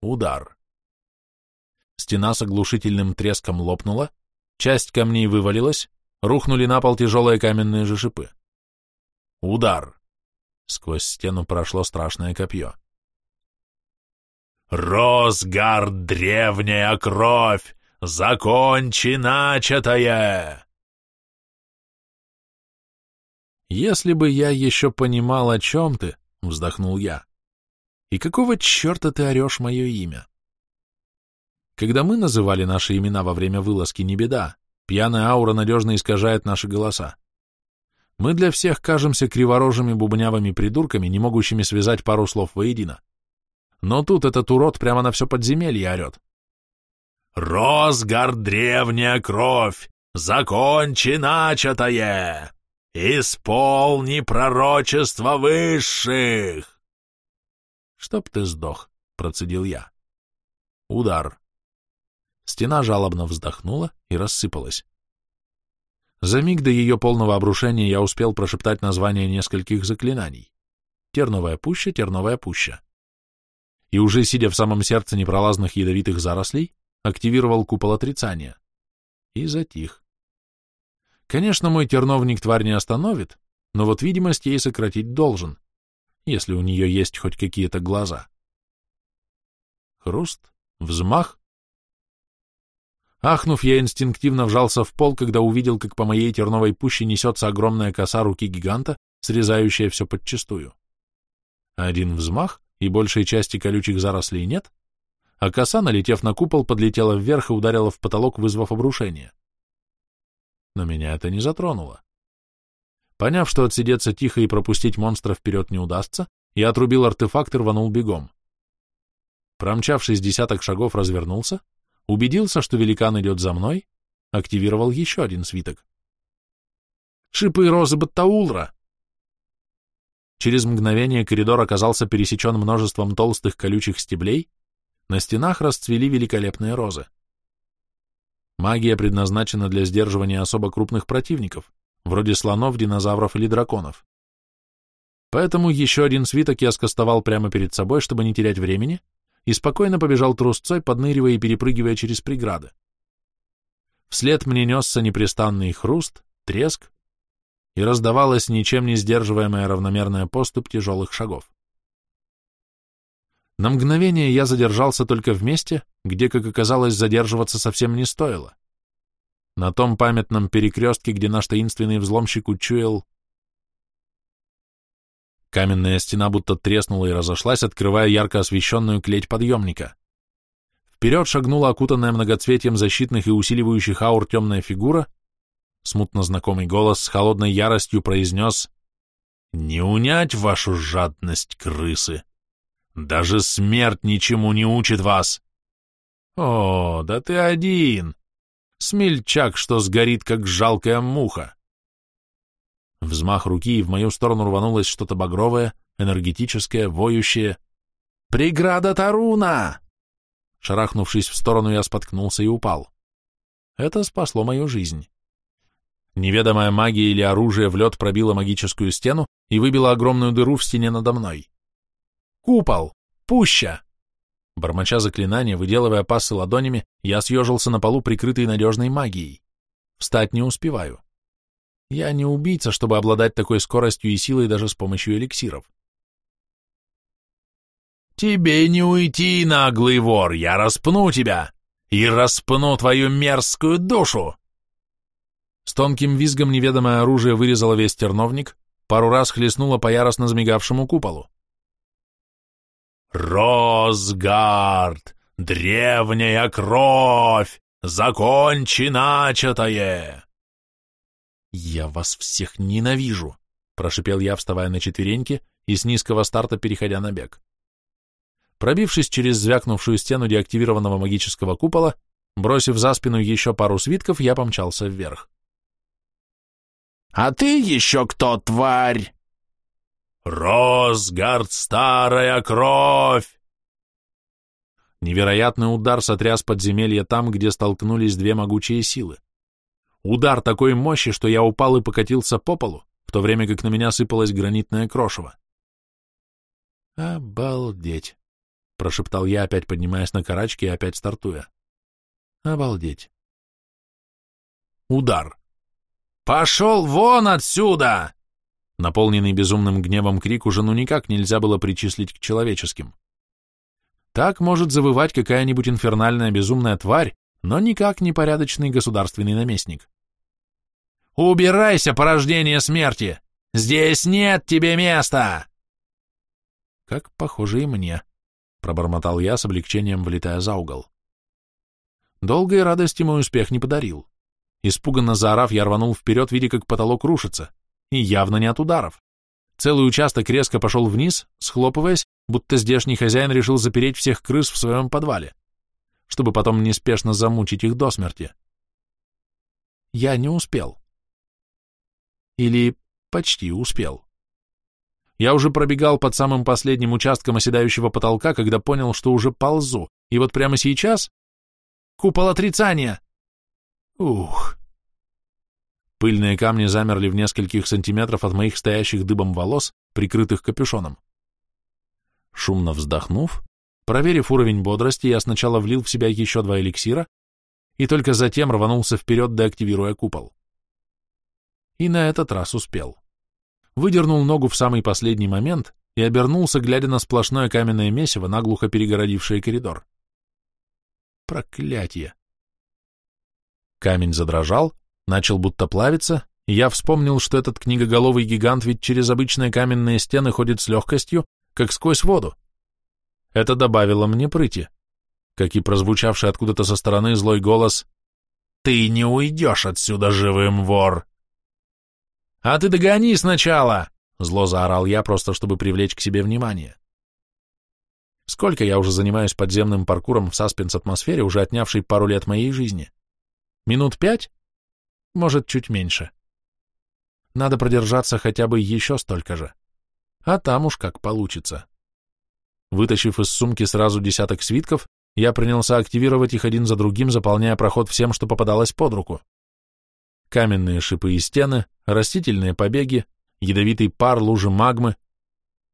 Удар. Стена с оглушительным треском лопнула, часть камней вывалилась, Рухнули на пол тяжелые каменные же шипы. Удар. Сквозь стену прошло страшное копье. «Росгард, древняя кровь! Закончи начатое!» «Если бы я еще понимал, о чем ты», — вздохнул я, — «и какого черта ты орешь мое имя?» Когда мы называли наши имена во время вылазки, не беда. Пьяная аура надежно искажает наши голоса. Мы для всех кажемся криворожими бубнявыми придурками, не могущими связать пару слов воедино. Но тут этот урод прямо на все подземелье орет. «Росгард, древняя кровь! Закончи начатое! Исполни пророчество высших!» «Чтоб ты сдох», — процедил я. Удар. Стена жалобно вздохнула и рассыпалась. За миг до ее полного обрушения я успел прошептать название нескольких заклинаний. Терновая пуща, терновая пуща. И уже сидя в самом сердце непролазных ядовитых зарослей, активировал купол отрицания. И затих. Конечно, мой терновник тварь не остановит, но вот видимость ей сократить должен, если у нее есть хоть какие-то глаза. Хруст, взмах. Ахнув, я инстинктивно вжался в пол, когда увидел, как по моей терновой пуще несется огромная коса руки гиганта, срезающая все подчистую. Один взмах, и большей части колючих зарослей нет, а коса, налетев на купол, подлетела вверх и ударила в потолок, вызвав обрушение. Но меня это не затронуло. Поняв, что отсидеться тихо и пропустить монстра вперед не удастся, я отрубил артефакт и рванул бегом. Промчавшись десяток шагов, развернулся, убедился, что великан идет за мной, активировал еще один свиток. «Шипы розы Баттаулра!» Через мгновение коридор оказался пересечен множеством толстых колючих стеблей, на стенах расцвели великолепные розы. Магия предназначена для сдерживания особо крупных противников, вроде слонов, динозавров или драконов. Поэтому еще один свиток я скостовал прямо перед собой, чтобы не терять времени, и спокойно побежал трусцой, подныривая и перепрыгивая через преграды. Вслед мне несся непрестанный хруст, треск, и раздавалась ничем не сдерживаемая равномерная поступь тяжелых шагов. На мгновение я задержался только в месте, где, как оказалось, задерживаться совсем не стоило. На том памятном перекрестке, где наш таинственный взломщик учуял... Каменная стена будто треснула и разошлась, открывая ярко освещенную клеть подъемника. Вперед шагнула окутанная многоцветием защитных и усиливающих аур темная фигура, Смутно знакомый голос с холодной яростью произнес «Не унять вашу жадность, крысы! Даже смерть ничему не учит вас!» «О, да ты один! Смельчак, что сгорит, как жалкая муха!» Взмах руки, и в мою сторону рванулось что-то багровое, энергетическое, воющее. «Преграда Таруна!» Шарахнувшись в сторону, я споткнулся и упал. Это спасло мою жизнь. Неведомая магия или оружие в лед пробило магическую стену и выбило огромную дыру в стене надо мной. «Купол! Пуща!» Бормоча заклинания, выделывая пасы ладонями, я съежился на полу, прикрытый надежной магией. Встать не успеваю. Я не убийца, чтобы обладать такой скоростью и силой даже с помощью эликсиров. «Тебе не уйти, наглый вор, я распну тебя и распну твою мерзкую душу!» С тонким визгом неведомое оружие вырезало весь терновник, пару раз хлестнуло по яростно замигавшему куполу. «Росгард! Древняя кровь! Закончи начатое!» «Я вас всех ненавижу!» — прошипел я, вставая на четвереньки и с низкого старта переходя на бег. Пробившись через звякнувшую стену деактивированного магического купола, бросив за спину еще пару свитков, я помчался вверх. А ты еще кто, тварь? Росгард, старая кровь! Невероятный удар сотряс подземелье там, где столкнулись две могучие силы. Удар такой мощи, что я упал и покатился по полу, в то время как на меня сыпалось гранитное крошево. «Обалдеть!» — прошептал я, опять поднимаясь на карачки и опять стартуя. «Обалдеть!» Удар. «Пошел вон отсюда!» Наполненный безумным гневом крик уже ну никак нельзя было причислить к человеческим. Так может завывать какая-нибудь инфернальная безумная тварь, но никак не порядочный государственный наместник. «Убирайся, порождение смерти! Здесь нет тебе места!» «Как похоже и мне», — пробормотал я с облегчением, влетая за угол. Долгой радости мой успех не подарил. Испуганно заорав, я рванул вперед, видя, как потолок рушится. И явно не от ударов. Целый участок резко пошел вниз, схлопываясь, будто здешний хозяин решил запереть всех крыс в своем подвале, чтобы потом неспешно замучить их до смерти. Я не успел. Или почти успел. Я уже пробегал под самым последним участком оседающего потолка, когда понял, что уже ползу, и вот прямо сейчас... Купол отрицания! Ух! Пыльные камни замерли в нескольких сантиметров от моих стоящих дыбом волос, прикрытых капюшоном. Шумно вздохнув, проверив уровень бодрости, я сначала влил в себя еще два эликсира и только затем рванулся вперед, деактивируя купол. И на этот раз успел. Выдернул ногу в самый последний момент и обернулся, глядя на сплошное каменное месиво, наглухо перегородившее коридор. Проклятье! Камень задрожал, начал будто плавиться, и я вспомнил, что этот книгоголовый гигант ведь через обычные каменные стены ходит с легкостью, как сквозь воду. Это добавило мне прыти, как и прозвучавший откуда-то со стороны злой голос «Ты не уйдешь отсюда живым, вор!» «А ты догони сначала!» — зло заорал я, просто чтобы привлечь к себе внимание. Сколько я уже занимаюсь подземным паркуром в саспенс-атмосфере, уже отнявшей пару лет моей жизни? Минут пять? Может, чуть меньше. Надо продержаться хотя бы еще столько же. А там уж как получится. Вытащив из сумки сразу десяток свитков, я принялся активировать их один за другим, заполняя проход всем, что попадалось под руку. Каменные шипы и стены, растительные побеги, ядовитый пар, лужи магмы.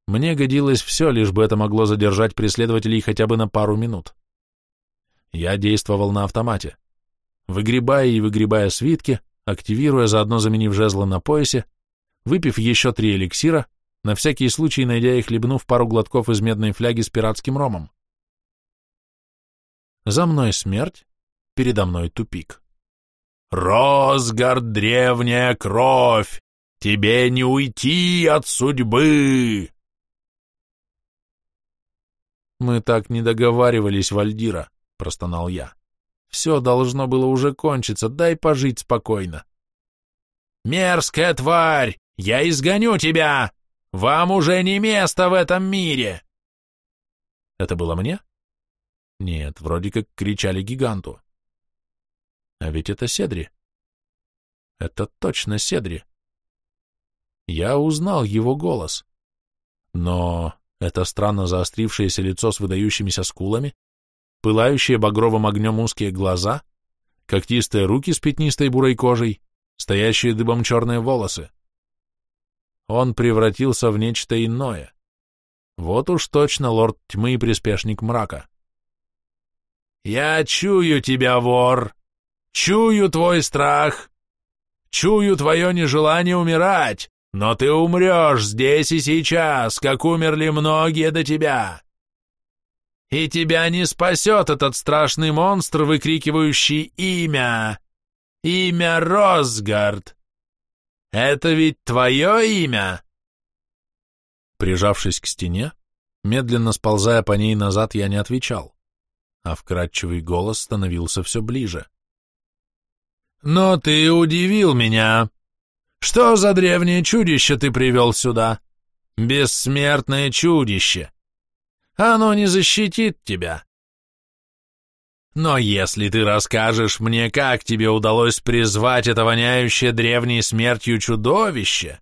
Мне годилось все, лишь бы это могло задержать преследователей хотя бы на пару минут. Я действовал на автомате. Выгребая и выгребая свитки, активируя, заодно заменив жезлы на поясе, выпив еще три эликсира, на всякий случай найдя и хлебнув пару глотков из медной фляги с пиратским ромом. За мной смерть, передо мной тупик. «Росгард, древняя кровь! Тебе не уйти от судьбы!» «Мы так не договаривались, Вальдира», — простонал я. «Все должно было уже кончиться, дай пожить спокойно». «Мерзкая тварь! Я изгоню тебя! Вам уже не место в этом мире!» Это было мне? Нет, вроде как кричали гиганту. А ведь это Седри. Это точно Седри. Я узнал его голос. Но это странно заострившееся лицо с выдающимися скулами, пылающие багровым огнем узкие глаза, когтистые руки с пятнистой бурой кожей, стоящие дыбом черные волосы. Он превратился в нечто иное. Вот уж точно лорд тьмы и приспешник мрака. «Я чую тебя, вор! Чую твой страх! Чую твое нежелание умирать, но ты умрешь здесь и сейчас, как умерли многие до тебя!» И тебя не спасет этот страшный монстр, выкрикивающий имя. Имя Росгард. Это ведь твое имя? Прижавшись к стене, медленно сползая по ней назад, я не отвечал а вкрадчивый голос становился все ближе. «Но ты удивил меня. Что за древнее чудище ты привел сюда? Бессмертное чудище. Оно не защитит тебя. Но если ты расскажешь мне, как тебе удалось призвать это воняющее древней смертью чудовище,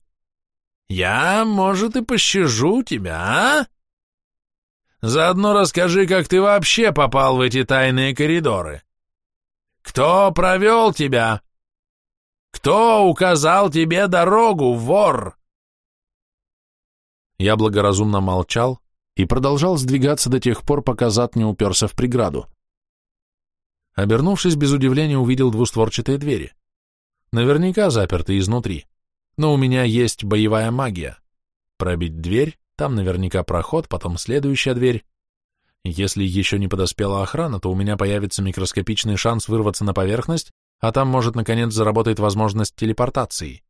я, может, и пощажу тебя, а?» Заодно расскажи, как ты вообще попал в эти тайные коридоры. Кто провел тебя? Кто указал тебе дорогу, вор?» Я благоразумно молчал и продолжал сдвигаться до тех пор, пока зад не уперся в преграду. Обернувшись, без удивления увидел двустворчатые двери. Наверняка заперты изнутри, но у меня есть боевая магия. Пробить дверь там наверняка проход, потом следующая дверь. Если еще не подоспела охрана, то у меня появится микроскопичный шанс вырваться на поверхность, а там, может, наконец заработает возможность телепортации.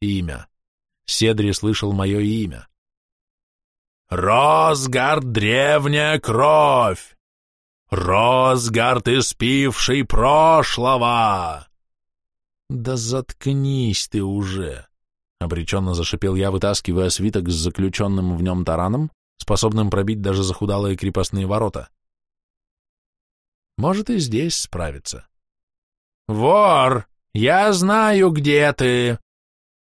Имя. Седри слышал мое имя. «Росгард, древняя кровь! Росгард, испивший прошлого!» «Да заткнись ты уже!» — обреченно зашипел я, вытаскивая свиток с заключенным в нем тараном, способным пробить даже захудалые крепостные ворота. Может, и здесь справиться. «Вор, я знаю, где ты,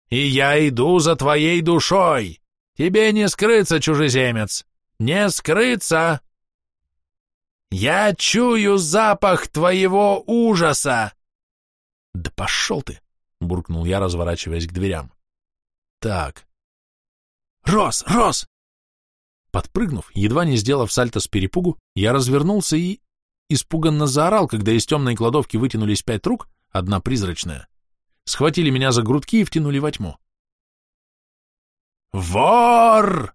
и я иду за твоей душой. Тебе не скрыться, чужеземец, не скрыться. Я чую запах твоего ужаса!» «Да пошел ты!» — буркнул я, разворачиваясь к дверям. Так. «Рос! Рос!» Подпрыгнув, едва не сделав сальто с перепугу, я развернулся и... испуганно заорал, когда из темной кладовки вытянулись пять рук, одна призрачная, схватили меня за грудки и втянули во тьму. «Вор!»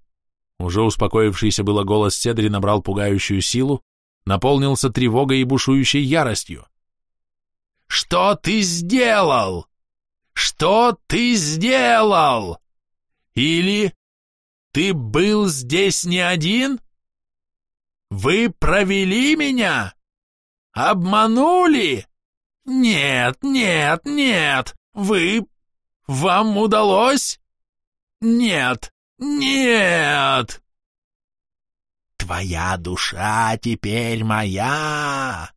Уже успокоившийся было голос Седри набрал пугающую силу, наполнился тревогой и бушующей яростью. «Что ты сделал? Что ты сделал? Или ты был здесь не один? Вы провели меня? Обманули? Нет, нет, нет, вы... Вам удалось? Нет, нет! Твоя душа теперь моя!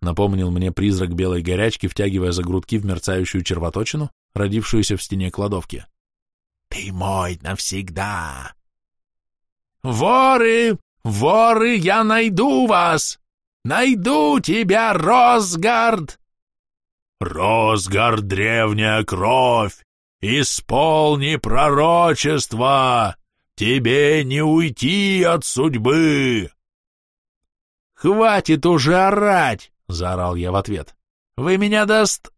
Напомнил мне призрак белой горячки, втягивая за грудки в мерцающую червоточину, родившуюся в стене кладовки. Ты мой навсегда! Воры! Воры, я найду вас! Найду тебя, Росгард! Росгард, древняя кровь! Исполни пророчество! Тебе не уйти от судьбы!» «Хватит уже орать!» — заорал я в ответ. «Вы меня даст...»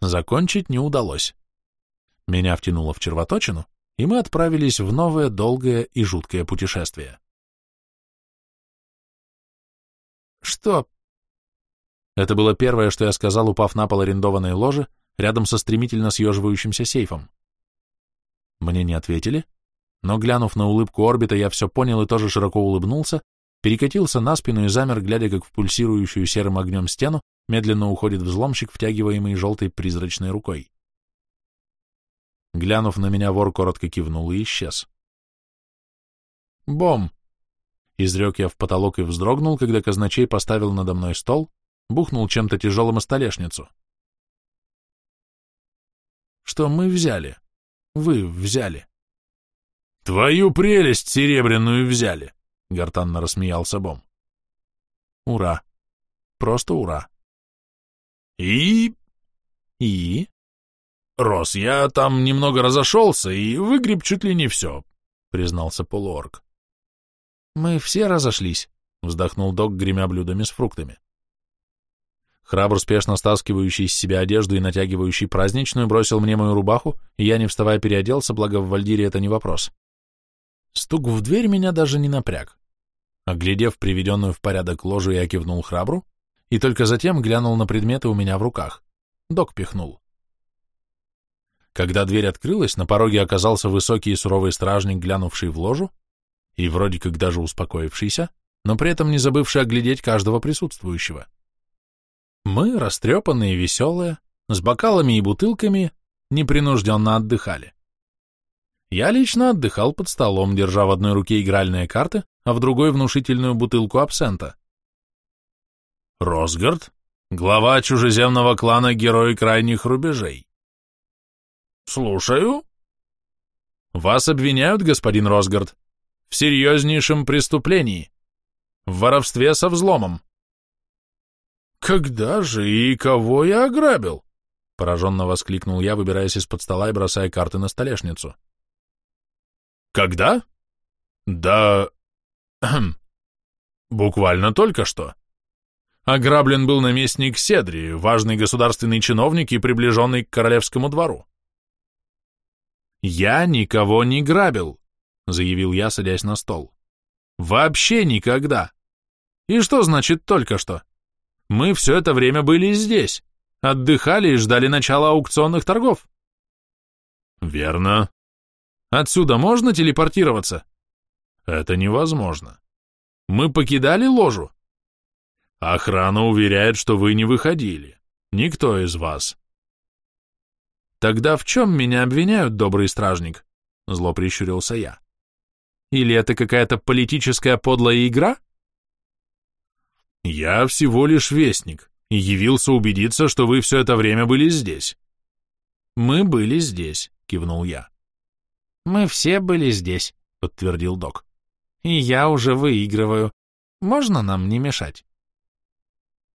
Закончить не удалось. Меня втянуло в червоточину, и мы отправились в новое, долгое и жуткое путешествие. «Что?» Это было первое, что я сказал, упав на пол арендованной ложи, рядом со стремительно съеживающимся сейфом. Мне не ответили, но, глянув на улыбку орбита, я все понял и тоже широко улыбнулся, перекатился на спину и замер, глядя, как в пульсирующую серым огнем стену медленно уходит взломщик, втягиваемый желтой призрачной рукой. Глянув на меня, вор коротко кивнул и исчез. «Бом!» Изрек я в потолок и вздрогнул, когда казначей поставил надо мной стол, бухнул чем-то тяжелым о столешницу. «Что мы взяли? Вы взяли?» «Твою прелесть серебряную взяли!» — гортанно рассмеялся Бом. «Ура! Просто ура!» «И?» «И?» «Рос, я там немного разошелся и выгреб чуть ли не все», — признался полуорг. «Мы все разошлись», — вздохнул док, гремя блюдами с фруктами. Храбр, спешно стаскивающий из себя одежду и натягивающий праздничную, бросил мне мою рубаху, и я, не вставая, переоделся, благо в Вальдире это не вопрос. Стук в дверь меня даже не напряг. Оглядев приведенную в порядок ложу, я кивнул храбру, и только затем глянул на предметы у меня в руках. Док пихнул. Когда дверь открылась, на пороге оказался высокий и суровый стражник, глянувший в ложу, и вроде как даже успокоившийся, но при этом не забывший оглядеть каждого присутствующего. Мы, растрепанные и веселые, с бокалами и бутылками, непринужденно отдыхали. Я лично отдыхал под столом, держа в одной руке игральные карты, а в другой внушительную бутылку абсента. Росгард, глава чужеземного клана Герой Крайних Рубежей. Слушаю. Вас обвиняют, господин Росгард, в серьезнейшем преступлении, в воровстве со взломом. Когда же и кого я ограбил? Пораженно воскликнул я, выбираясь из-под стола и бросая карты на столешницу. Когда? Да... Буквально только что. Ограблен был наместник Седри, важный государственный чиновник и приближенный к королевскому двору. «Я никого не грабил», — заявил я, садясь на стол. «Вообще никогда. И что значит только что? Мы все это время были здесь, отдыхали и ждали начала аукционных торгов». «Верно», Отсюда можно телепортироваться? Это невозможно. Мы покидали ложу? Охрана уверяет, что вы не выходили. Никто из вас. Тогда в чем меня обвиняют, добрый стражник? Зло прищурился я. Или это какая-то политическая подлая игра? Я всего лишь вестник и явился убедиться, что вы все это время были здесь. Мы были здесь, кивнул я. «Мы все были здесь», — подтвердил док. «И я уже выигрываю. Можно нам не мешать?»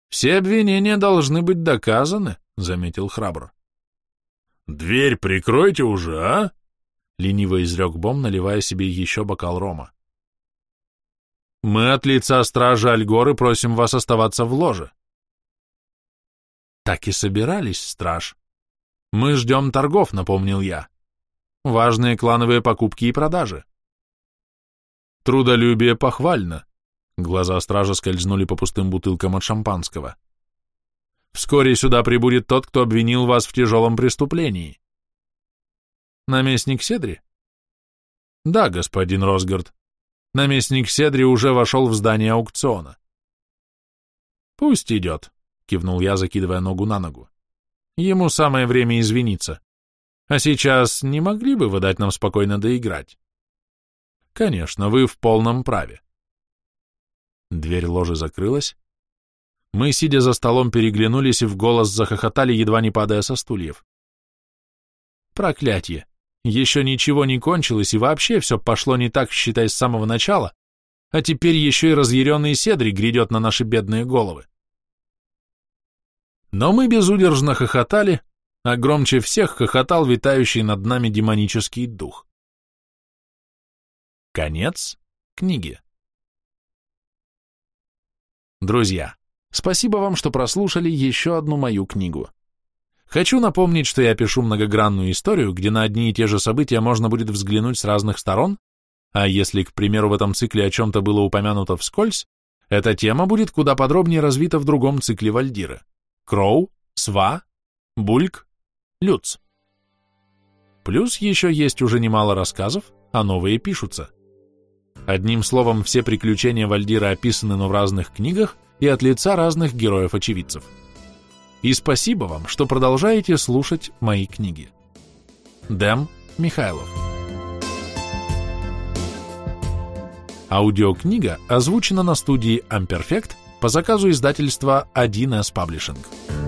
«Все обвинения должны быть доказаны», — заметил храбр. «Дверь прикройте уже, а?» — лениво изрек Бом, наливая себе еще бокал рома. «Мы от лица стражи Альгоры просим вас оставаться в ложе». «Так и собирались, страж», Мы ждем торгов, напомнил я. Важные клановые покупки и продажи. Трудолюбие похвально. Глаза стража скользнули по пустым бутылкам от шампанского. Вскоре сюда прибудет тот, кто обвинил вас в тяжелом преступлении. Наместник Седри? Да, господин Росгард. Наместник Седри уже вошел в здание аукциона. Пусть идет, кивнул я, закидывая ногу на ногу. Ему самое время извиниться. А сейчас не могли бы вы дать нам спокойно доиграть? Конечно, вы в полном праве. Дверь ложи закрылась. Мы, сидя за столом, переглянулись и в голос захохотали, едва не падая со стульев. Проклятье! Еще ничего не кончилось, и вообще все пошло не так, считай, с самого начала, а теперь еще и разъяренный Седри грядет на наши бедные головы. Но мы безудержно хохотали, а громче всех хохотал витающий над нами демонический дух. Конец книги. Друзья, спасибо вам, что прослушали еще одну мою книгу. Хочу напомнить, что я пишу многогранную историю, где на одни и те же события можно будет взглянуть с разных сторон, а если, к примеру, в этом цикле о чем-то было упомянуто вскользь, эта тема будет куда подробнее развита в другом цикле Вальдира. Кроу, Сва, Бульк, Люц. Плюс еще есть уже немало рассказов, а новые пишутся. Одним словом, все приключения Вальдира описаны, но в разных книгах и от лица разных героев-очевидцев. И спасибо вам, что продолжаете слушать мои книги. Дэм Михайлов Аудиокнига озвучена на студии Amperfect по заказу издательства 1С Publishing.